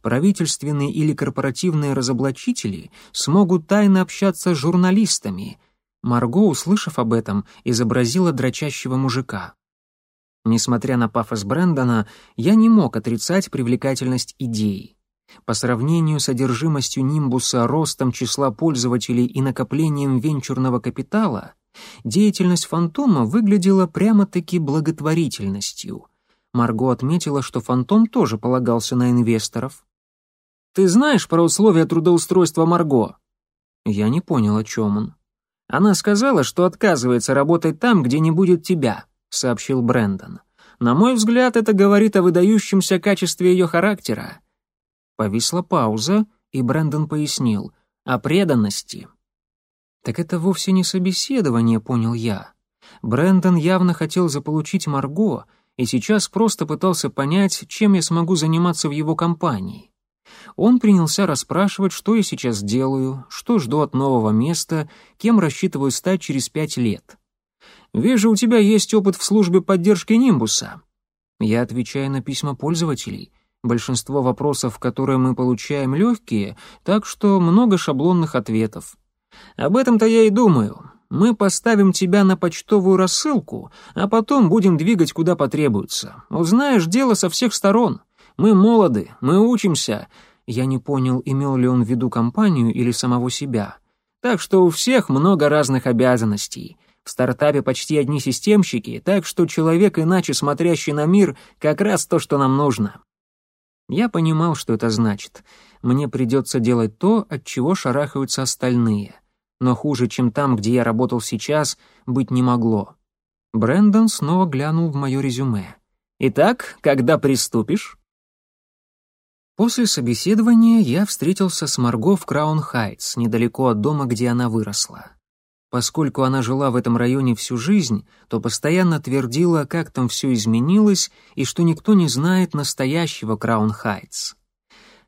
Правительственные или корпоративные разоблачители смогут тайно общаться с журналистами. Марго, услышав об этом, изобразила дрочащего мужика. Несмотря на пафос Брэндона, я не мог отрицать привлекательность идеи. По сравнению с содержимостью нимбуса, ростом числа пользователей и накоплением венчурного капитала, деятельность фантома выглядела прямо-таки благотворительностью. Марго отметила, что фантом тоже полагался на инвесторов. «Ты знаешь про условия трудоустройства Марго?» Я не понял, о чем он. «Она сказала, что отказывается работать там, где не будет тебя», — сообщил Брэндон. «На мой взгляд, это говорит о выдающемся качестве ее характера. Повисла пауза, и Брэндон пояснил. «О преданности». Так это вовсе не собеседование, понял я. Брэндон явно хотел заполучить Марго и сейчас просто пытался понять, чем я смогу заниматься в его компании. Он принялся расспрашивать, что я сейчас делаю, что жду от нового места, кем рассчитываю стать через пять лет. «Вижу, у тебя есть опыт в службе поддержки Нимбуса». Я отвечаю на письма пользователей. Большинство вопросов, которые мы получаем, легкие, так что много шаблонных ответов. Об этом-то я и думаю. Мы поставим тебя на почтовую рассылку, а потом будем двигать куда потребуется. Узнаешь дело со всех сторон. Мы молоды, мы учимся. Я не понял, имел ли он в виду компанию или самого себя. Так что у всех много разных обязанностей. В стартапе почти одни системщики, так что человек, иначе смотрящий на мир, как раз то, что нам нужно. Я понимал, что это значит. Мне придется делать то, от чего шарахаются остальные но хуже, чем там, где я работал сейчас, быть не могло. Брэндон снова глянул в мое резюме. «Итак, когда приступишь?» После собеседования я встретился с Марго в Краун-Хайтс, недалеко от дома, где она выросла. Поскольку она жила в этом районе всю жизнь, то постоянно твердила, как там все изменилось и что никто не знает настоящего Краун-Хайтс.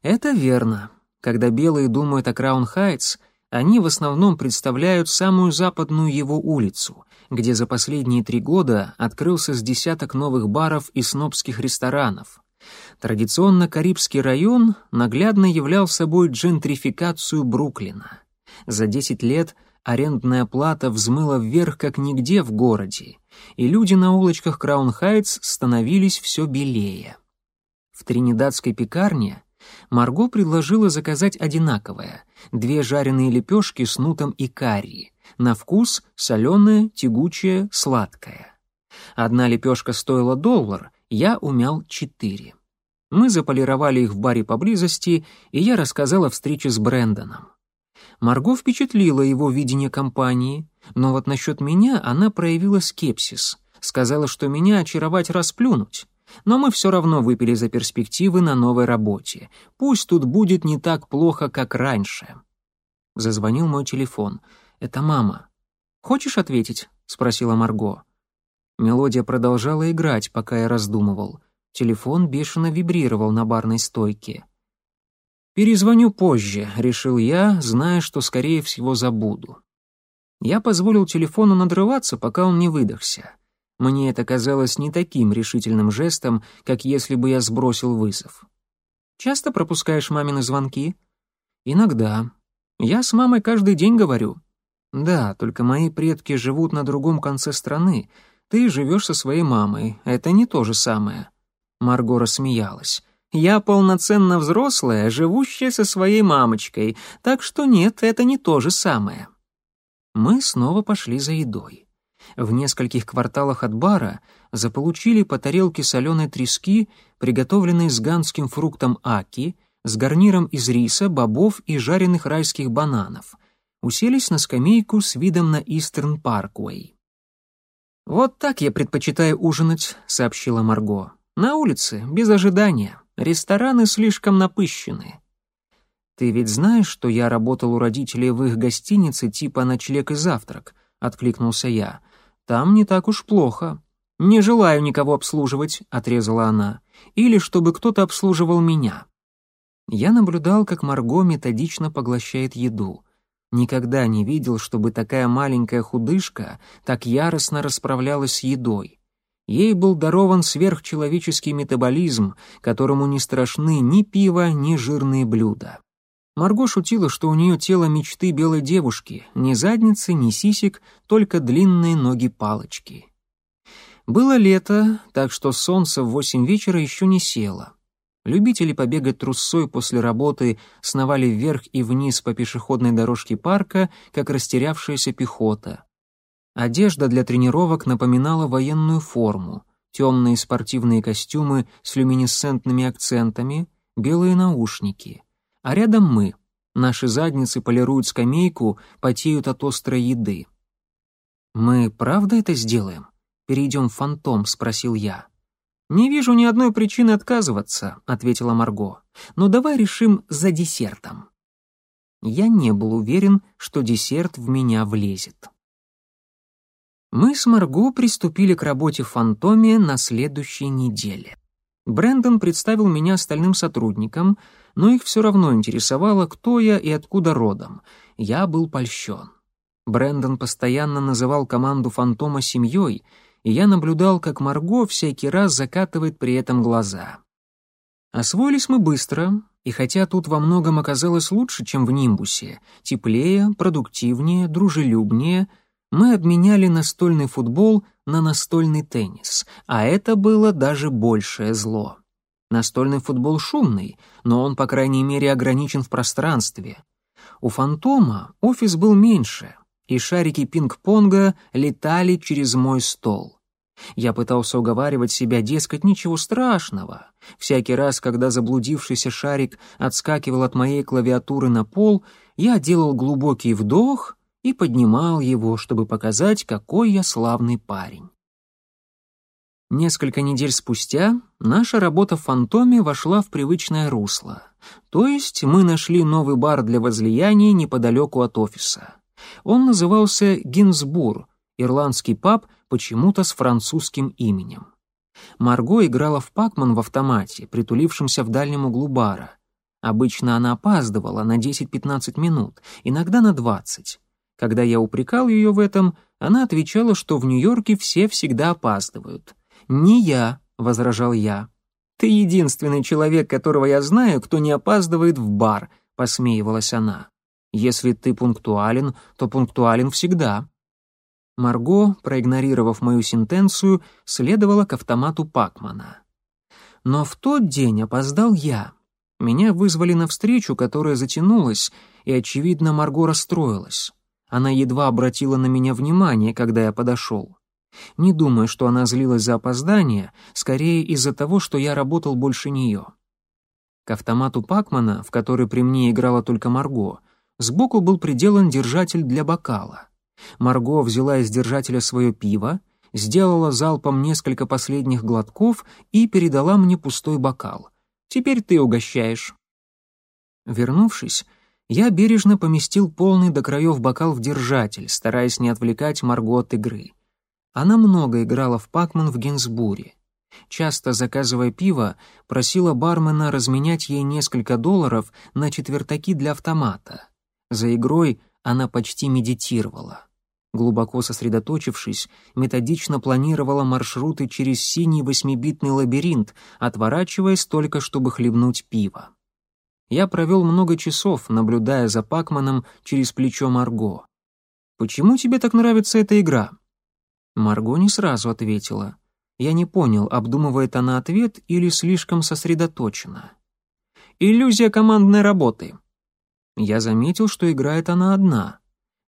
Это верно. Когда белые думают о Краун-Хайтс — они в основном представляют самую западную его улицу, где за последние три года открылся с десяток новых баров и снобских ресторанов. Традиционно Карибский район наглядно являл собой джентрификацию Бруклина. За 10 лет арендная плата взмыла вверх как нигде в городе, и люди на улочках Краун-Хайтс становились все белее. В тринидадской пекарне Марго предложила заказать одинаковое — две жареные лепешки с нутом и карри. На вкус соленое, тягучее, сладкое. Одна лепешка стоила доллар, я умял четыре. Мы заполировали их в баре поблизости, и я рассказал о встрече с Брэндоном. Марго впечатлила его видение компании, но вот насчет меня она проявила скепсис, сказала, что меня очаровать расплюнуть но мы все равно выпили за перспективы на новой работе. Пусть тут будет не так плохо, как раньше. Зазвонил мой телефон. Это мама. «Хочешь ответить?» — спросила Марго. Мелодия продолжала играть, пока я раздумывал. Телефон бешено вибрировал на барной стойке. «Перезвоню позже», — решил я, зная, что, скорее всего, забуду. Я позволил телефону надрываться, пока он не выдохся. Мне это казалось не таким решительным жестом, как если бы я сбросил вызов. «Часто пропускаешь мамины звонки?» «Иногда. Я с мамой каждый день говорю». «Да, только мои предки живут на другом конце страны. Ты живешь со своей мамой. Это не то же самое». Марго рассмеялась. «Я полноценно взрослая, живущая со своей мамочкой, так что нет, это не то же самое». Мы снова пошли за едой в нескольких кварталах от бара заполучили по тарелке соленой трески, приготовленной с ганским фруктом аки, с гарниром из риса, бобов и жареных райских бананов. Уселись на скамейку с видом на Истерн Парквей. «Вот так я предпочитаю ужинать», — сообщила Марго. «На улице, без ожидания. Рестораны слишком напыщены». «Ты ведь знаешь, что я работал у родителей в их гостинице типа «Ночлег и завтрак», — откликнулся я. Там не так уж плохо. Не желаю никого обслуживать, отрезала она, или чтобы кто-то обслуживал меня. Я наблюдал, как Марго методично поглощает еду. Никогда не видел, чтобы такая маленькая худышка так яростно расправлялась с едой. Ей был дарован сверхчеловеческий метаболизм, которому не страшны ни пиво, ни жирные блюда. Марго шутила, что у нее тело мечты белой девушки, ни задницы, ни сисек, только длинные ноги-палочки. Было лето, так что солнце в восемь вечера еще не село. Любители побегать трусцой после работы сновали вверх и вниз по пешеходной дорожке парка, как растерявшаяся пехота. Одежда для тренировок напоминала военную форму, темные спортивные костюмы с люминесцентными акцентами, белые наушники — а рядом мы. Наши задницы полируют скамейку, потеют от острой еды. «Мы правда это сделаем? Перейдем в фантом?» — спросил я. «Не вижу ни одной причины отказываться», — ответила Марго. «Но давай решим за десертом». Я не был уверен, что десерт в меня влезет. Мы с Марго приступили к работе в «Фантоме» на следующей неделе. Брэндон представил меня остальным сотрудникам, но их все равно интересовало, кто я и откуда родом. Я был польщен. Брэндон постоянно называл команду «Фантома» семьей, и я наблюдал, как Марго всякий раз закатывает при этом глаза. Освоились мы быстро, и хотя тут во многом оказалось лучше, чем в Нимбусе, теплее, продуктивнее, дружелюбнее, мы обменяли настольный футбол на настольный теннис, а это было даже большее зло. Настольный футбол шумный, но он, по крайней мере, ограничен в пространстве. У «Фантома» офис был меньше, и шарики пинг-понга летали через мой стол. Я пытался уговаривать себя, дескать, ничего страшного. Всякий раз, когда заблудившийся шарик отскакивал от моей клавиатуры на пол, я делал глубокий вдох и поднимал его, чтобы показать, какой я славный парень. Несколько недель спустя наша работа в «Фантоме» вошла в привычное русло. То есть мы нашли новый бар для возлияний неподалеку от офиса. Он назывался «Гинсбур», ирландский паб почему-то с французским именем. Марго играла в пакман в автомате, притулившемся в дальнем углу бара. Обычно она опаздывала на 10-15 минут, иногда на 20. Когда я упрекал ее в этом, она отвечала, что в Нью-Йорке все всегда опаздывают. «Не я», — возражал я. «Ты единственный человек, которого я знаю, кто не опаздывает в бар», — посмеивалась она. «Если ты пунктуален, то пунктуален всегда». Марго, проигнорировав мою сентенцию, следовала к автомату Пакмана. Но в тот день опоздал я. Меня вызвали на встречу, которая затянулась, и, очевидно, Марго расстроилась. Она едва обратила на меня внимание, когда я подошел. Не думаю, что она злилась за опоздание, скорее из-за того, что я работал больше нее. К автомату Пакмана, в который при мне играла только Марго, сбоку был приделан держатель для бокала. Марго взяла из держателя свое пиво, сделала залпом несколько последних глотков и передала мне пустой бокал. «Теперь ты угощаешь». Вернувшись, я бережно поместил полный до краев бокал в держатель, стараясь не отвлекать Марго от игры. Она много играла в пакман в Гинсбуре. Часто, заказывая пиво, просила бармена разменять ей несколько долларов на четвертаки для автомата. За игрой она почти медитировала. Глубоко сосредоточившись, методично планировала маршруты через синий восьмибитный лабиринт, отворачиваясь только, чтобы хлебнуть пиво. Я провел много часов, наблюдая за Пакманом через плечо Марго. «Почему тебе так нравится эта игра?» Марго не сразу ответила. Я не понял, обдумывает она ответ или слишком сосредоточена. «Иллюзия командной работы». Я заметил, что играет она одна.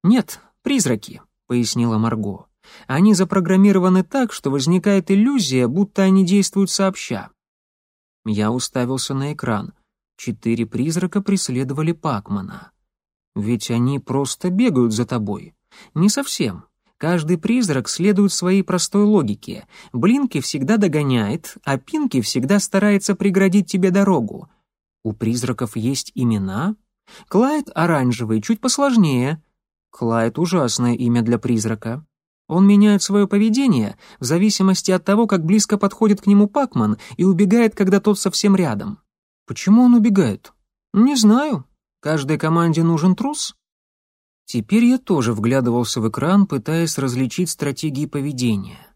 «Нет, призраки», — пояснила Марго. «Они запрограммированы так, что возникает иллюзия, будто они действуют сообща». Я уставился на экран. Четыре призрака преследовали Пакмана. «Ведь они просто бегают за тобой». «Не совсем. Каждый призрак следует своей простой логике. Блинки всегда догоняет, а Пинки всегда старается преградить тебе дорогу. У призраков есть имена? Клайд оранжевый, чуть посложнее. Клайд — ужасное имя для призрака. Он меняет свое поведение в зависимости от того, как близко подходит к нему Пакман и убегает, когда тот совсем рядом. Почему он убегает? Не знаю. Каждой команде нужен трус. Теперь я тоже вглядывался в экран, пытаясь различить стратегии поведения.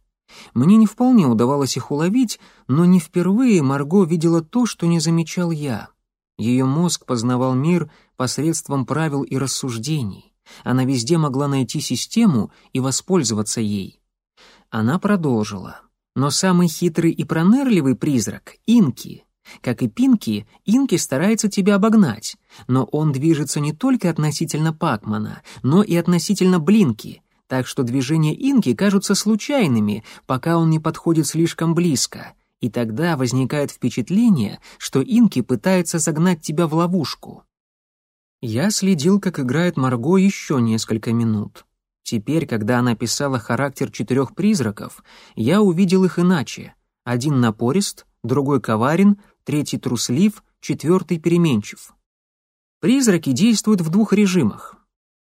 Мне не вполне удавалось их уловить, но не впервые Марго видела то, что не замечал я. Ее мозг познавал мир посредством правил и рассуждений. Она везде могла найти систему и воспользоваться ей. Она продолжила. Но самый хитрый и пронырливый призрак — Инки. Как и Пинки, Инки старается тебя обогнать, но он движется не только относительно Пакмана, но и относительно Блинки, так что движения Инки кажутся случайными, пока он не подходит слишком близко, и тогда возникает впечатление, что Инки пытается загнать тебя в ловушку. Я следил, как играет Марго еще несколько минут. Теперь, когда она писала характер четырех призраков, я увидел их иначе. Один напорист, другой коварен, третий труслив, четвертый переменчив. Призраки действуют в двух режимах.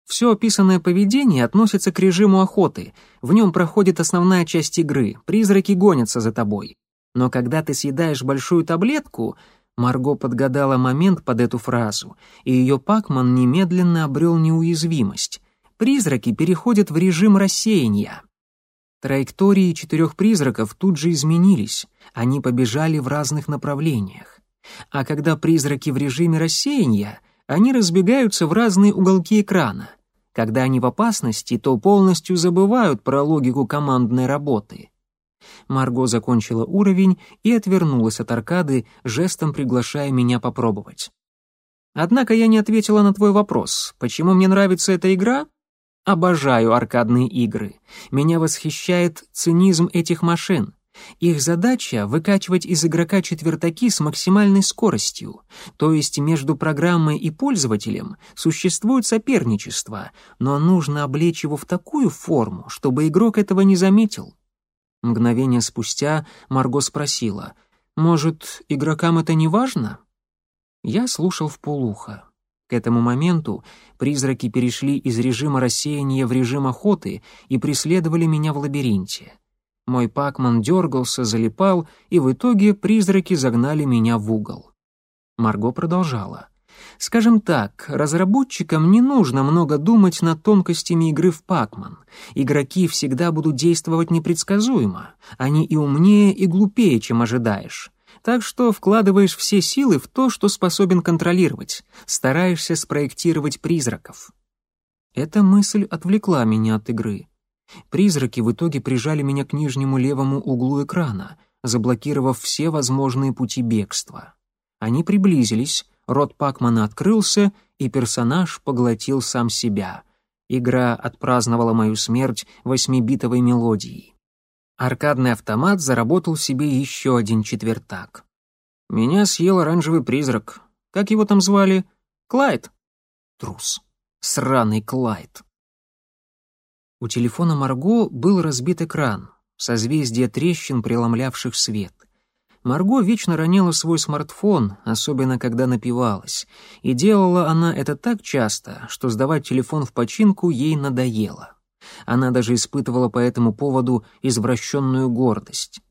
Все описанное поведение относится к режиму охоты. В нем проходит основная часть игры. Призраки гонятся за тобой. Но когда ты съедаешь большую таблетку, Марго подгадала момент под эту фразу, и ее Пакман немедленно обрел неуязвимость. Призраки переходят в режим рассеяния. Траектории четырех призраков тут же изменились, они побежали в разных направлениях. А когда призраки в режиме рассеяния, они разбегаются в разные уголки экрана. Когда они в опасности, то полностью забывают про логику командной работы. Марго закончила уровень и отвернулась от аркады, жестом приглашая меня попробовать. Однако я не ответила на твой вопрос, почему мне нравится эта игра? Обожаю аркадные игры. Меня восхищает цинизм этих машин. Их задача — выкачивать из игрока четвертаки с максимальной скоростью, то есть между программой и пользователем существует соперничество, но нужно облечь его в такую форму, чтобы игрок этого не заметил. Мгновение спустя Марго спросила, «Может, игрокам это не важно?» Я слушал в полухо. К этому моменту призраки перешли из режима рассеяния в режим охоты и преследовали меня в лабиринте. Мой пакман дергался, залипал, и в итоге призраки загнали меня в угол. Марго продолжала. Скажем так, разработчикам не нужно много думать над тонкостями игры в Пакман. Игроки всегда будут действовать непредсказуемо. Они и умнее, и глупее, чем ожидаешь. Так что вкладываешь все силы в то, что способен контролировать. Стараешься спроектировать призраков. Эта мысль отвлекла меня от игры. Призраки в итоге прижали меня к нижнему левому углу экрана, заблокировав все возможные пути бегства. Они приблизились, рот Пакмана открылся, и персонаж поглотил сам себя. Игра отпраздновала мою смерть восьмибитовой мелодией. Аркадный автомат заработал себе еще один четвертак. Меня съел оранжевый призрак. Как его там звали? Клайд. Трус. Сраный Клайд. У телефона Марго был разбит экран, созвездие трещин, преломлявших свет. Марго вечно роняла свой смартфон, особенно когда напивалась, и делала она это так часто, что сдавать телефон в починку ей надоело. Она даже испытывала по этому поводу извращенную гордость.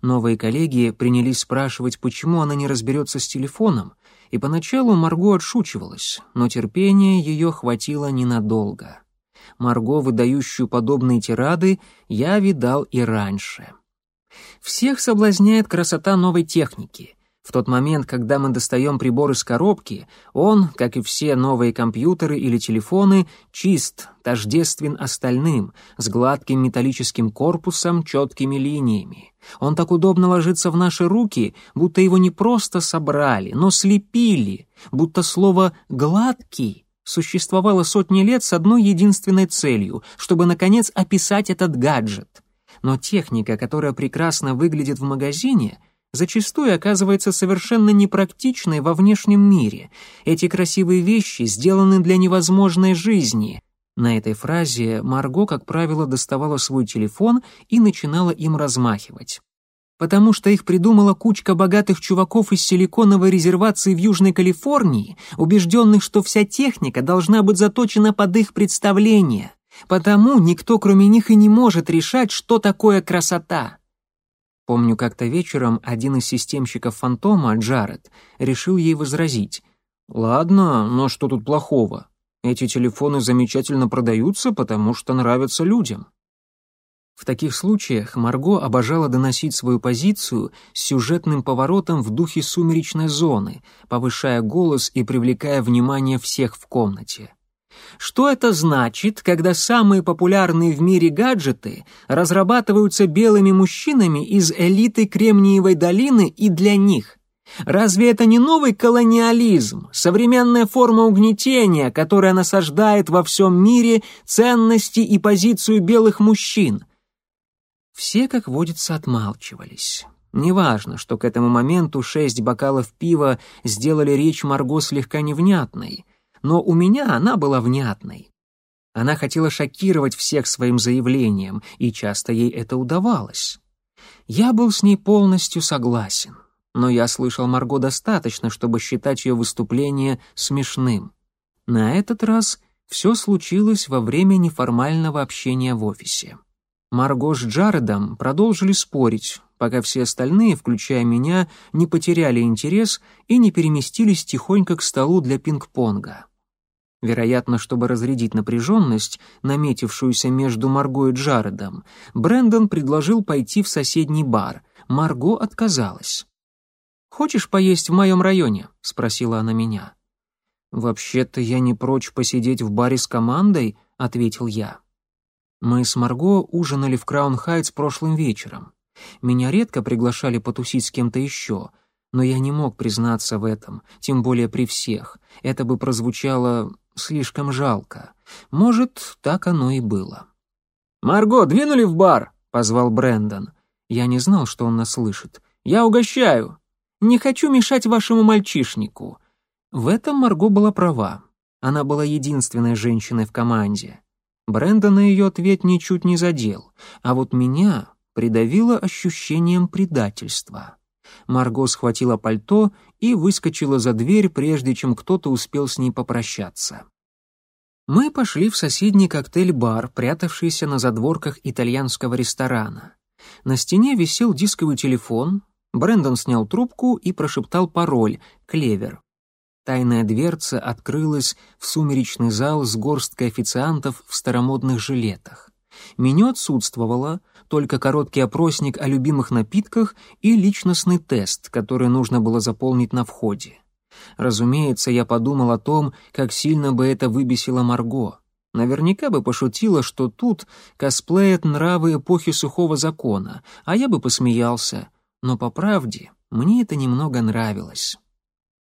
Новые коллеги принялись спрашивать, почему она не разберется с телефоном, и поначалу Марго отшучивалась, но терпения ее хватило ненадолго. Марго, выдающую подобные тирады, я видал и раньше. Всех соблазняет красота новой техники. В тот момент, когда мы достаем прибор из коробки, он, как и все новые компьютеры или телефоны, чист, тождествен остальным, с гладким металлическим корпусом, четкими линиями. Он так удобно ложится в наши руки, будто его не просто собрали, но слепили, будто слово «гладкий» существовало сотни лет с одной единственной целью, чтобы, наконец, описать этот гаджет. Но техника, которая прекрасно выглядит в магазине, зачастую оказывается совершенно непрактичной во внешнем мире. Эти красивые вещи сделаны для невозможной жизни. На этой фразе Марго, как правило, доставала свой телефон и начинала им размахивать потому что их придумала кучка богатых чуваков из силиконовой резервации в Южной Калифорнии, убежденных, что вся техника должна быть заточена под их представление. Потому никто, кроме них, и не может решать, что такое красота. Помню, как-то вечером один из системщиков «Фантома», Джаред, решил ей возразить. «Ладно, но что тут плохого? Эти телефоны замечательно продаются, потому что нравятся людям». В таких случаях Марго обожала доносить свою позицию с сюжетным поворотом в духе сумеречной зоны, повышая голос и привлекая внимание всех в комнате. Что это значит, когда самые популярные в мире гаджеты разрабатываются белыми мужчинами из элиты Кремниевой долины и для них? Разве это не новый колониализм, современная форма угнетения, которая насаждает во всем мире ценности и позицию белых мужчин – все, как водится, отмалчивались. Неважно, что к этому моменту шесть бокалов пива сделали речь Марго слегка невнятной, но у меня она была внятной. Она хотела шокировать всех своим заявлением, и часто ей это удавалось. Я был с ней полностью согласен. но я слышал Марго достаточно, чтобы считать ее выступление смешным. На этот раз все случилось во время неформального общения в офисе. Марго с Джаредом продолжили спорить, пока все остальные, включая меня, не потеряли интерес и не переместились тихонько к столу для пинг-понга. Вероятно, чтобы разрядить напряженность, наметившуюся между Марго и Джаредом, Брэндон предложил пойти в соседний бар. Марго отказалась. «Хочешь поесть в моем районе?» — спросила она меня. «Вообще-то я не прочь посидеть в баре с командой», — ответил я. Мы с Марго ужинали в Краун-Хайтс прошлым вечером. Меня редко приглашали потусить с кем-то еще, но я не мог признаться в этом, тем более при всех. Это бы прозвучало слишком жалко. Может, так оно и было. «Марго, двинули в бар!» — позвал Брэндон. Я не знал, что он нас слышит. «Я угощаю!» «Не хочу мешать вашему мальчишнику!» В этом Марго была права. Она была единственной женщиной в команде. Брэндона ее ответ ничуть не задел, а вот меня придавило ощущением предательства. Марго схватила пальто и выскочила за дверь, прежде чем кто-то успел с ней попрощаться. Мы пошли в соседний коктейль-бар, прятавшийся на задворках итальянского ресторана. На стене висел дисковый телефон. Брэндон снял трубку и прошептал пароль «Клевер». Тайная дверца открылась в сумеречный зал с горсткой официантов в старомодных жилетах. Меню отсутствовало, только короткий опросник о любимых напитках и личностный тест, который нужно было заполнить на входе. Разумеется, я подумал о том, как сильно бы это выбесило Марго. Наверняка бы пошутила, что тут косплеят нравы эпохи сухого закона, а я бы посмеялся. Но по правде, мне это немного нравилось.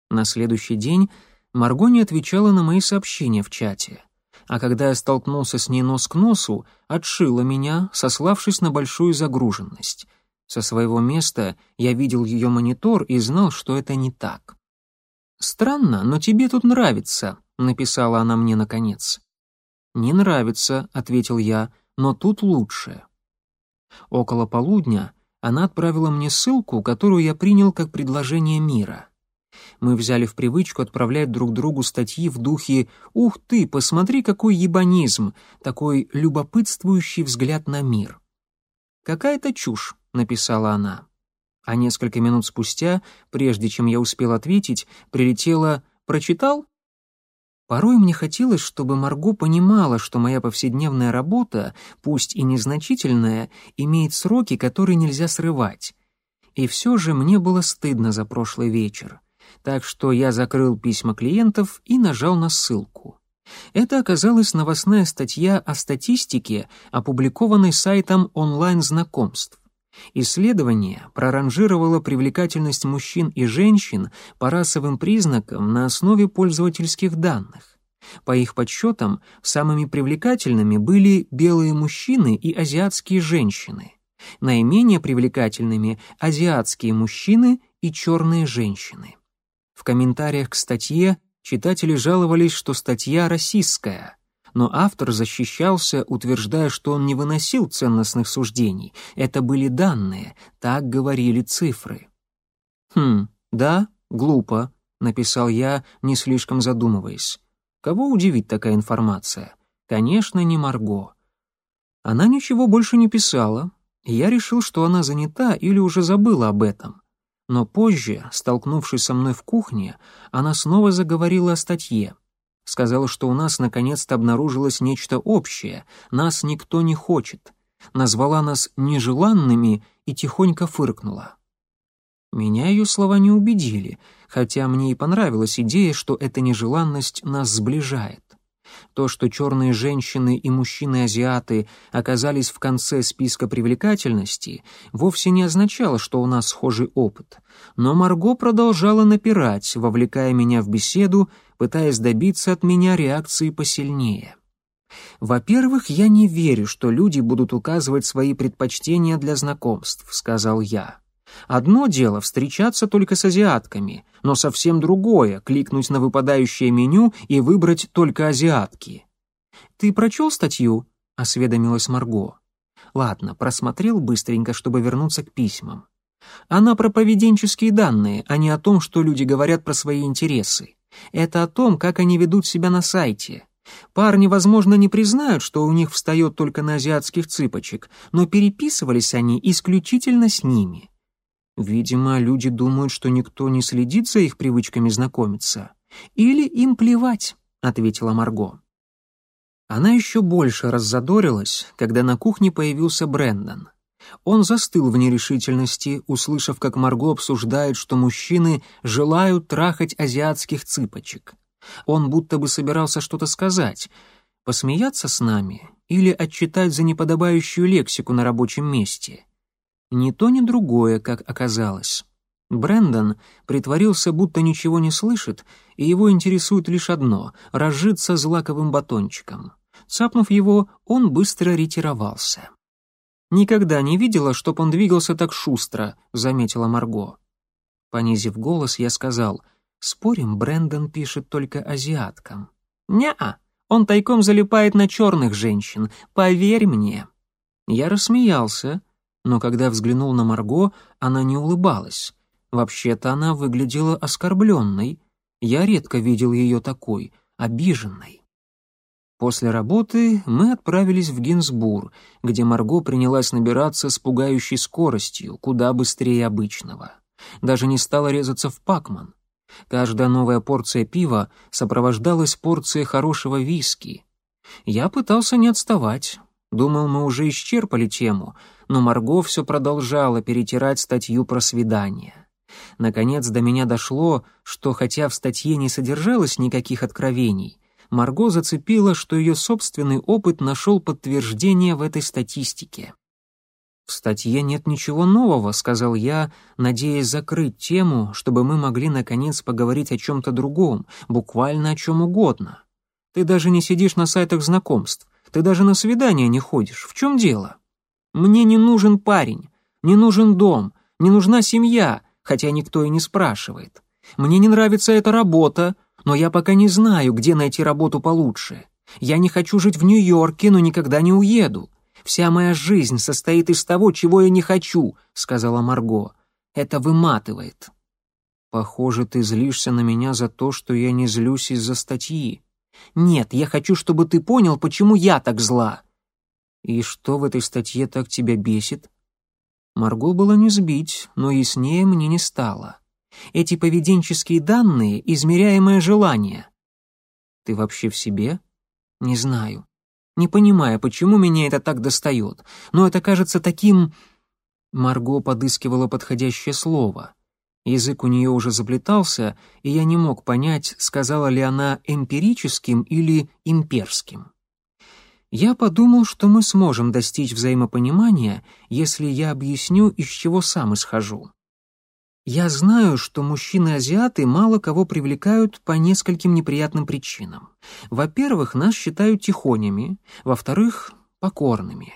На следующий день Марго не отвечала на мои сообщения в чате а когда я столкнулся с ней нос к носу, отшила меня, сославшись на большую загруженность. Со своего места я видел ее монитор и знал, что это не так. «Странно, но тебе тут нравится», — написала она мне наконец. «Не нравится», — ответил я, — «но тут лучше». Около полудня она отправила мне ссылку, которую я принял как предложение мира мы взяли в привычку отправлять друг другу статьи в духе «Ух ты, посмотри, какой ебанизм!» такой любопытствующий взгляд на мир. «Какая-то чушь», — написала она. А несколько минут спустя, прежде чем я успел ответить, прилетела «Прочитал?» Порой мне хотелось, чтобы Марго понимала, что моя повседневная работа, пусть и незначительная, имеет сроки, которые нельзя срывать. И все же мне было стыдно за прошлый вечер так что я закрыл письма клиентов и нажал на ссылку. Это оказалась новостная статья о статистике, опубликованной сайтом онлайн-знакомств. Исследование проранжировало привлекательность мужчин и женщин по расовым признакам на основе пользовательских данных. По их подсчетам, самыми привлекательными были белые мужчины и азиатские женщины. Наименее привлекательными – азиатские мужчины и черные женщины. В комментариях к статье читатели жаловались, что статья расистская, но автор защищался, утверждая, что он не выносил ценностных суждений. Это были данные, так говорили цифры. «Хм, да, глупо», — написал я, не слишком задумываясь. Кого удивит такая информация? Конечно, не Марго. Она ничего больше не писала, и я решил, что она занята или уже забыла об этом. Но позже, столкнувшись со мной в кухне, она снова заговорила о статье. Сказала, что у нас наконец-то обнаружилось нечто общее, нас никто не хочет. Назвала нас нежеланными и тихонько фыркнула. Меня ее слова не убедили, хотя мне и понравилась идея, что эта нежеланность нас сближает. То, что черные женщины и мужчины-азиаты оказались в конце списка привлекательности, вовсе не означало, что у нас схожий опыт. Но Марго продолжала напирать, вовлекая меня в беседу, пытаясь добиться от меня реакции посильнее. «Во-первых, я не верю, что люди будут указывать свои предпочтения для знакомств», — сказал я. Одно дело встречаться только с азиатками, но совсем другое — кликнуть на выпадающее меню и выбрать только азиатки. «Ты прочел статью?» — осведомилась Марго. «Ладно, просмотрел быстренько, чтобы вернуться к письмам. Она про поведенческие данные, а не о том, что люди говорят про свои интересы. Это о том, как они ведут себя на сайте. Парни, возможно, не признают, что у них встает только на азиатских цыпочек, но переписывались они исключительно с ними. Видимо, люди думают, что никто не следит за их привычками знакомиться. Или им плевать, ответила Марго. Она еще больше раззадорилась, когда на кухне появился Брэндон. Он застыл в нерешительности, услышав, как Марго обсуждает, что мужчины желают трахать азиатских цыпочек. Он будто бы собирался что-то сказать, посмеяться с нами или отчитать за неподобающую лексику на рабочем месте. Ни то, ни другое, как оказалось. Брендон притворился, будто ничего не слышит, и его интересует лишь одно — разжиться злаковым батончиком. Цапнув его, он быстро ретировался. «Никогда не видела, чтоб он двигался так шустро», — заметила Марго. Понизив голос, я сказал, «Спорим, Брэндон пишет только азиаткам». «Не-а, он тайком залипает на черных женщин, поверь мне». Я рассмеялся, но когда взглянул на Марго, она не улыбалась. Вообще-то она выглядела оскорбленной. Я редко видел ее такой, обиженной. После работы мы отправились в Гинсбур, где Марго принялась набираться с пугающей скоростью, куда быстрее обычного. Даже не стала резаться в пакман. Каждая новая порция пива сопровождалась порцией хорошего виски. Я пытался не отставать. Думал, мы уже исчерпали тему, но Марго все продолжала перетирать статью про свидание. Наконец до меня дошло, что хотя в статье не содержалось никаких откровений, Марго зацепила, что ее собственный опыт нашел подтверждение в этой статистике. «В статье нет ничего нового», — сказал я, надеясь закрыть тему, чтобы мы могли наконец поговорить о чем-то другом, буквально о чем угодно. «Ты даже не сидишь на сайтах знакомств, ты даже на свидания не ходишь. В чем дело?» «Мне не нужен парень, не нужен дом, не нужна семья, хотя никто и не спрашивает. Мне не нравится эта работа, но я пока не знаю, где найти работу получше. Я не хочу жить в Нью-Йорке, но никогда не уеду. Вся моя жизнь состоит из того, чего я не хочу», — сказала Марго. «Это выматывает». «Похоже, ты злишься на меня за то, что я не злюсь из-за статьи». «Нет, я хочу, чтобы ты понял, почему я так зла». «И что в этой статье так тебя бесит?» Марго было не сбить, но яснее мне не стало. Эти поведенческие данные — измеряемое желание. Ты вообще в себе? Не знаю. Не понимаю, почему меня это так достает, но это кажется таким... Марго подыскивала подходящее слово. Язык у нее уже заплетался, и я не мог понять, сказала ли она эмпирическим или имперским. Я подумал, что мы сможем достичь взаимопонимания, если я объясню, из чего сам исхожу. Я знаю, что мужчины-азиаты мало кого привлекают по нескольким неприятным причинам. Во-первых, нас считают тихонями, во-вторых, покорными.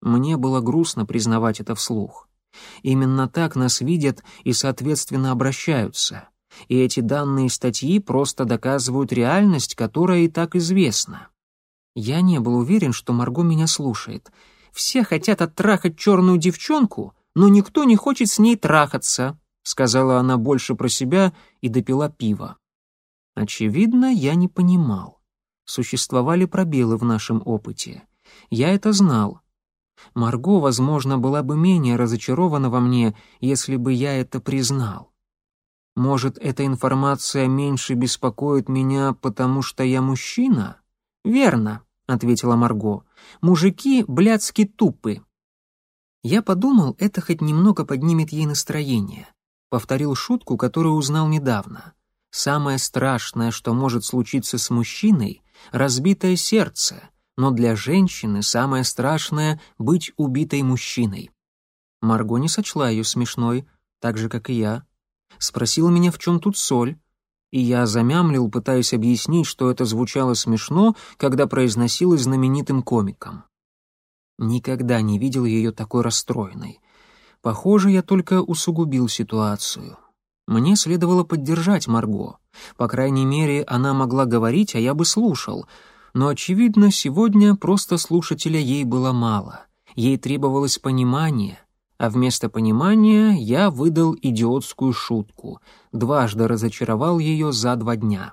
Мне было грустно признавать это вслух. Именно так нас видят и, соответственно, обращаются. И эти данные статьи просто доказывают реальность, которая и так известна. Я не был уверен, что Марго меня слушает. Все хотят оттрахать черную девчонку, но никто не хочет с ней трахаться, сказала она больше про себя и допила пиво. Очевидно, я не понимал. Существовали пробелы в нашем опыте. Я это знал. Марго, возможно, была бы менее разочарована во мне, если бы я это признал. Может, эта информация меньше беспокоит меня, потому что я мужчина? Верно, ответила Марго. Мужики блядски тупы. Я подумал, это хоть немного поднимет ей настроение повторил шутку, которую узнал недавно. Самое страшное, что может случиться с мужчиной — разбитое сердце, но для женщины самое страшное — быть убитой мужчиной. Марго не сочла ее смешной, так же, как и я. Спросила меня, в чем тут соль, и я замямлил, пытаясь объяснить, что это звучало смешно, когда произносилось знаменитым комиком. Никогда не видел ее такой расстроенной. Похоже, я только усугубил ситуацию. Мне следовало поддержать Марго. По крайней мере, она могла говорить, а я бы слушал. Но, очевидно, сегодня просто слушателя ей было мало. Ей требовалось понимание. а вместо понимания я выдал идиотскую шутку, дважды разочаровал ее за два дня.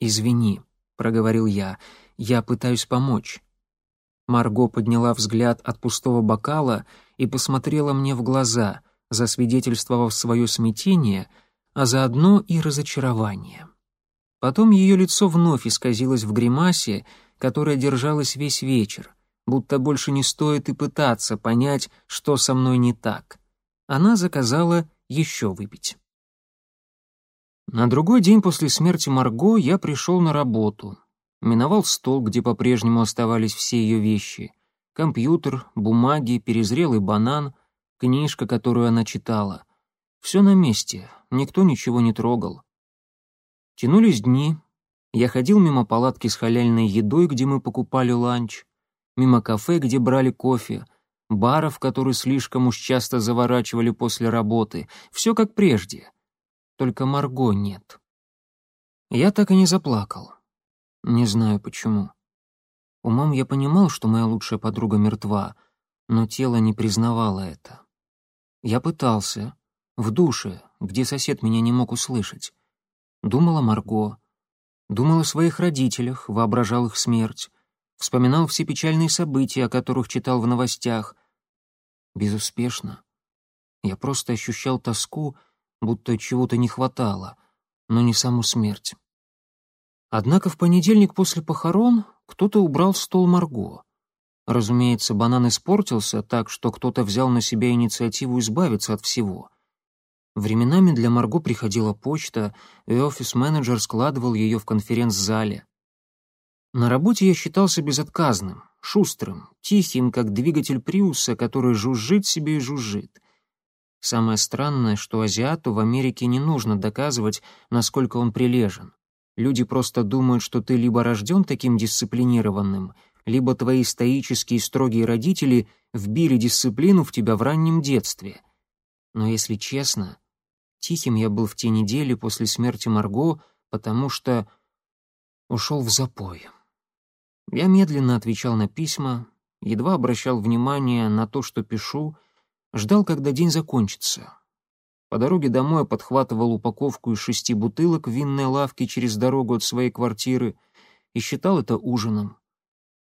«Извини», — проговорил я, — «я пытаюсь помочь». Марго подняла взгляд от пустого бокала и посмотрела мне в глаза, засвидетельствовав свое смятение, а заодно и разочарование. Потом ее лицо вновь исказилось в гримасе, которая держалась весь вечер, будто больше не стоит и пытаться понять, что со мной не так. Она заказала еще выпить. На другой день после смерти Марго я пришел на работу. Миновал стол, где по-прежнему оставались все ее вещи. Компьютер, бумаги, перезрелый банан, книжка, которую она читала. Все на месте, никто ничего не трогал. Тянулись дни. Я ходил мимо палатки с халяльной едой, где мы покупали ланч, мимо кафе, где брали кофе, баров, которые слишком уж часто заворачивали после работы. Все как прежде. Только Марго нет. Я так и не заплакал. Не знаю почему. Умом я понимал, что моя лучшая подруга мертва, но тело не признавало это. Я пытался. В душе, где сосед меня не мог услышать. Думал о Марго. Думал о своих родителях, воображал их смерть. Вспоминал все печальные события, о которых читал в новостях. Безуспешно. Я просто ощущал тоску, будто чего-то не хватало, но не саму смерть. Однако в понедельник после похорон кто-то убрал стол Марго. Разумеется, банан испортился так, что кто-то взял на себя инициативу избавиться от всего — Временами для Марго приходила почта, и офис-менеджер складывал ее в конференц-зале. На работе я считался безотказным, шустрым, тихим, как двигатель Приуса, который жужжит себе и жужжит. Самое странное, что азиату в Америке не нужно доказывать, насколько он прилежен. Люди просто думают, что ты либо рожден таким дисциплинированным, либо твои стоические и строгие родители вбили дисциплину в тебя в раннем детстве. Но если честно, Тихим я был в те недели после смерти Марго, потому что ушел в запой. Я медленно отвечал на письма, едва обращал внимание на то, что пишу, ждал, когда день закончится. По дороге домой я подхватывал упаковку из шести бутылок в винной лавке через дорогу от своей квартиры и считал это ужином.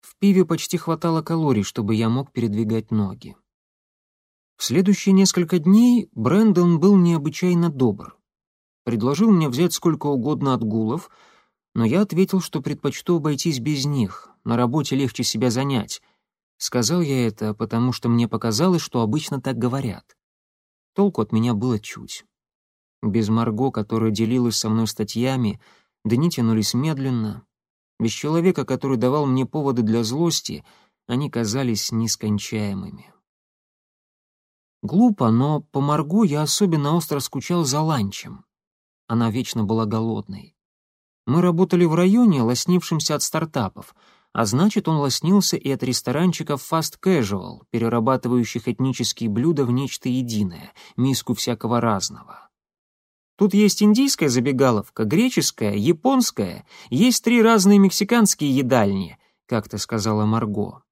В пиве почти хватало калорий, чтобы я мог передвигать ноги. В следующие несколько дней Брэндон был необычайно добр. Предложил мне взять сколько угодно отгулов, но я ответил, что предпочту обойтись без них, на работе легче себя занять. Сказал я это, потому что мне показалось, что обычно так говорят. Толку от меня было чуть. Без Марго, которая делилась со мной статьями, дни тянулись медленно. Без человека, который давал мне поводы для злости, они казались нескончаемыми. Глупо, но по Марго я особенно остро скучал за ланчем. Она вечно была голодной. Мы работали в районе, лоснившемся от стартапов, а значит, он лоснился и от ресторанчиков fast casual, перерабатывающих этнические блюда в нечто единое, миску всякого разного. Тут есть индийская забегаловка, греческая, японская, есть три разные мексиканские едальни, как-то сказала Марго.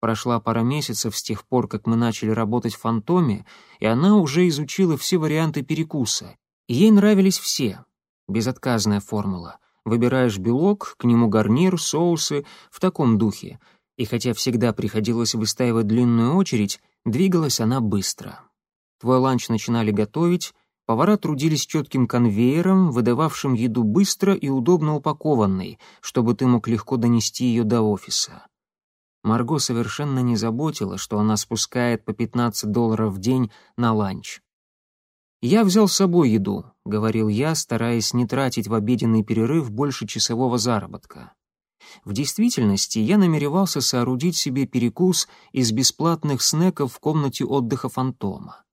Прошла пара месяцев с тех пор, как мы начали работать в «Фантоме», и она уже изучила все варианты перекуса. ей нравились все. Безотказная формула. Выбираешь белок, к нему гарнир, соусы, в таком духе. И хотя всегда приходилось выстаивать длинную очередь, двигалась она быстро. Твой ланч начинали готовить, повара трудились четким конвейером, выдававшим еду быстро и удобно упакованной, чтобы ты мог легко донести ее до офиса. Марго совершенно не заботила, что она спускает по 15 долларов в день на ланч. «Я взял с собой еду», — говорил я, стараясь не тратить в обеденный перерыв больше часового заработка. В действительности я намеревался соорудить себе перекус из бесплатных снеков в комнате отдыха фантома.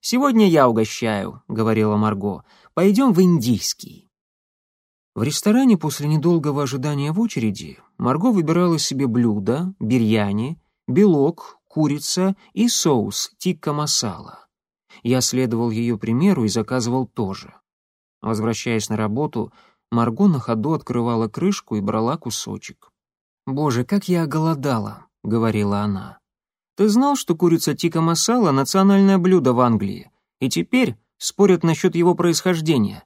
«Сегодня я угощаю», — говорила Марго. «Пойдем в индийский». В ресторане после недолгого ожидания в очереди Марго выбирала себе блюдо, бирьяни, белок, курица и соус тикка масала. Я следовал ее примеру и заказывал тоже. Возвращаясь на работу, Марго на ходу открывала крышку и брала кусочек. «Боже, как я оголодала», — говорила она. «Ты знал, что курица тика масала — национальное блюдо в Англии? И теперь спорят насчет его происхождения.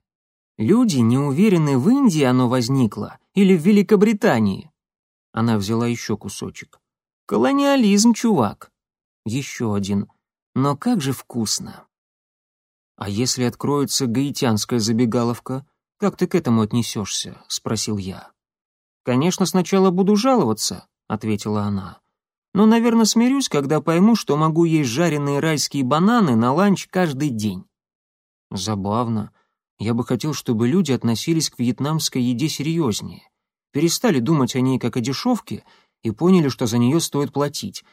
Люди не уверены, в Индии оно возникло или в Великобритании. Она взяла еще кусочек. Колониализм, чувак. Еще один. Но как же вкусно. А если откроется гаитянская забегаловка, как ты к этому отнесешься? спросил я. Конечно, сначала буду жаловаться, ответила она. Но, наверное, смирюсь, когда пойму, что могу есть жареные райские бананы на ланч каждый день. Забавно. Я бы хотел, чтобы люди относились к вьетнамской еде серьезнее. Перестали думать о ней как о дешевке и поняли, что за нее стоит платить.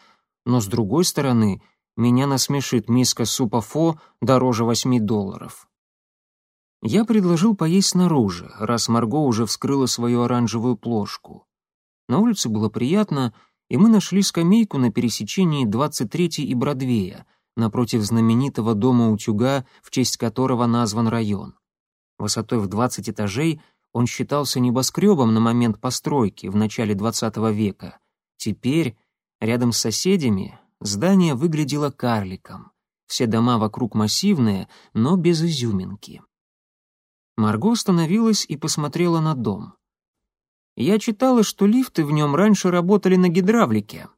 Но, с другой стороны, меня насмешит миска супа фо дороже восьми долларов. Я предложил поесть снаружи, раз Марго уже вскрыла свою оранжевую плошку. На улице было приятно, и мы нашли скамейку на пересечении 23-й и Бродвея, напротив знаменитого дома утюга, в честь которого назван район. Высотой в 20 этажей он считался небоскребом на момент постройки в начале XX века. Теперь, рядом с соседями, здание выглядело карликом. Все дома вокруг массивные, но без изюминки. Марго остановилась и посмотрела на дом. «Я читала, что лифты в нем раньше работали на гидравлике».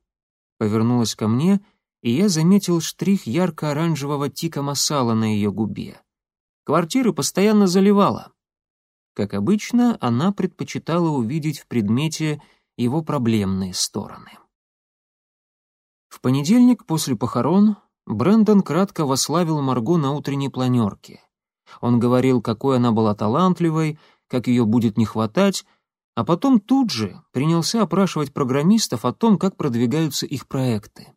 Повернулась ко мне — и я заметил штрих ярко-оранжевого тика масала на ее губе. Квартиры постоянно заливала. Как обычно, она предпочитала увидеть в предмете его проблемные стороны. В понедельник после похорон Брэндон кратко вославил Марго на утренней планерке. Он говорил, какой она была талантливой, как ее будет не хватать, а потом тут же принялся опрашивать программистов о том, как продвигаются их проекты.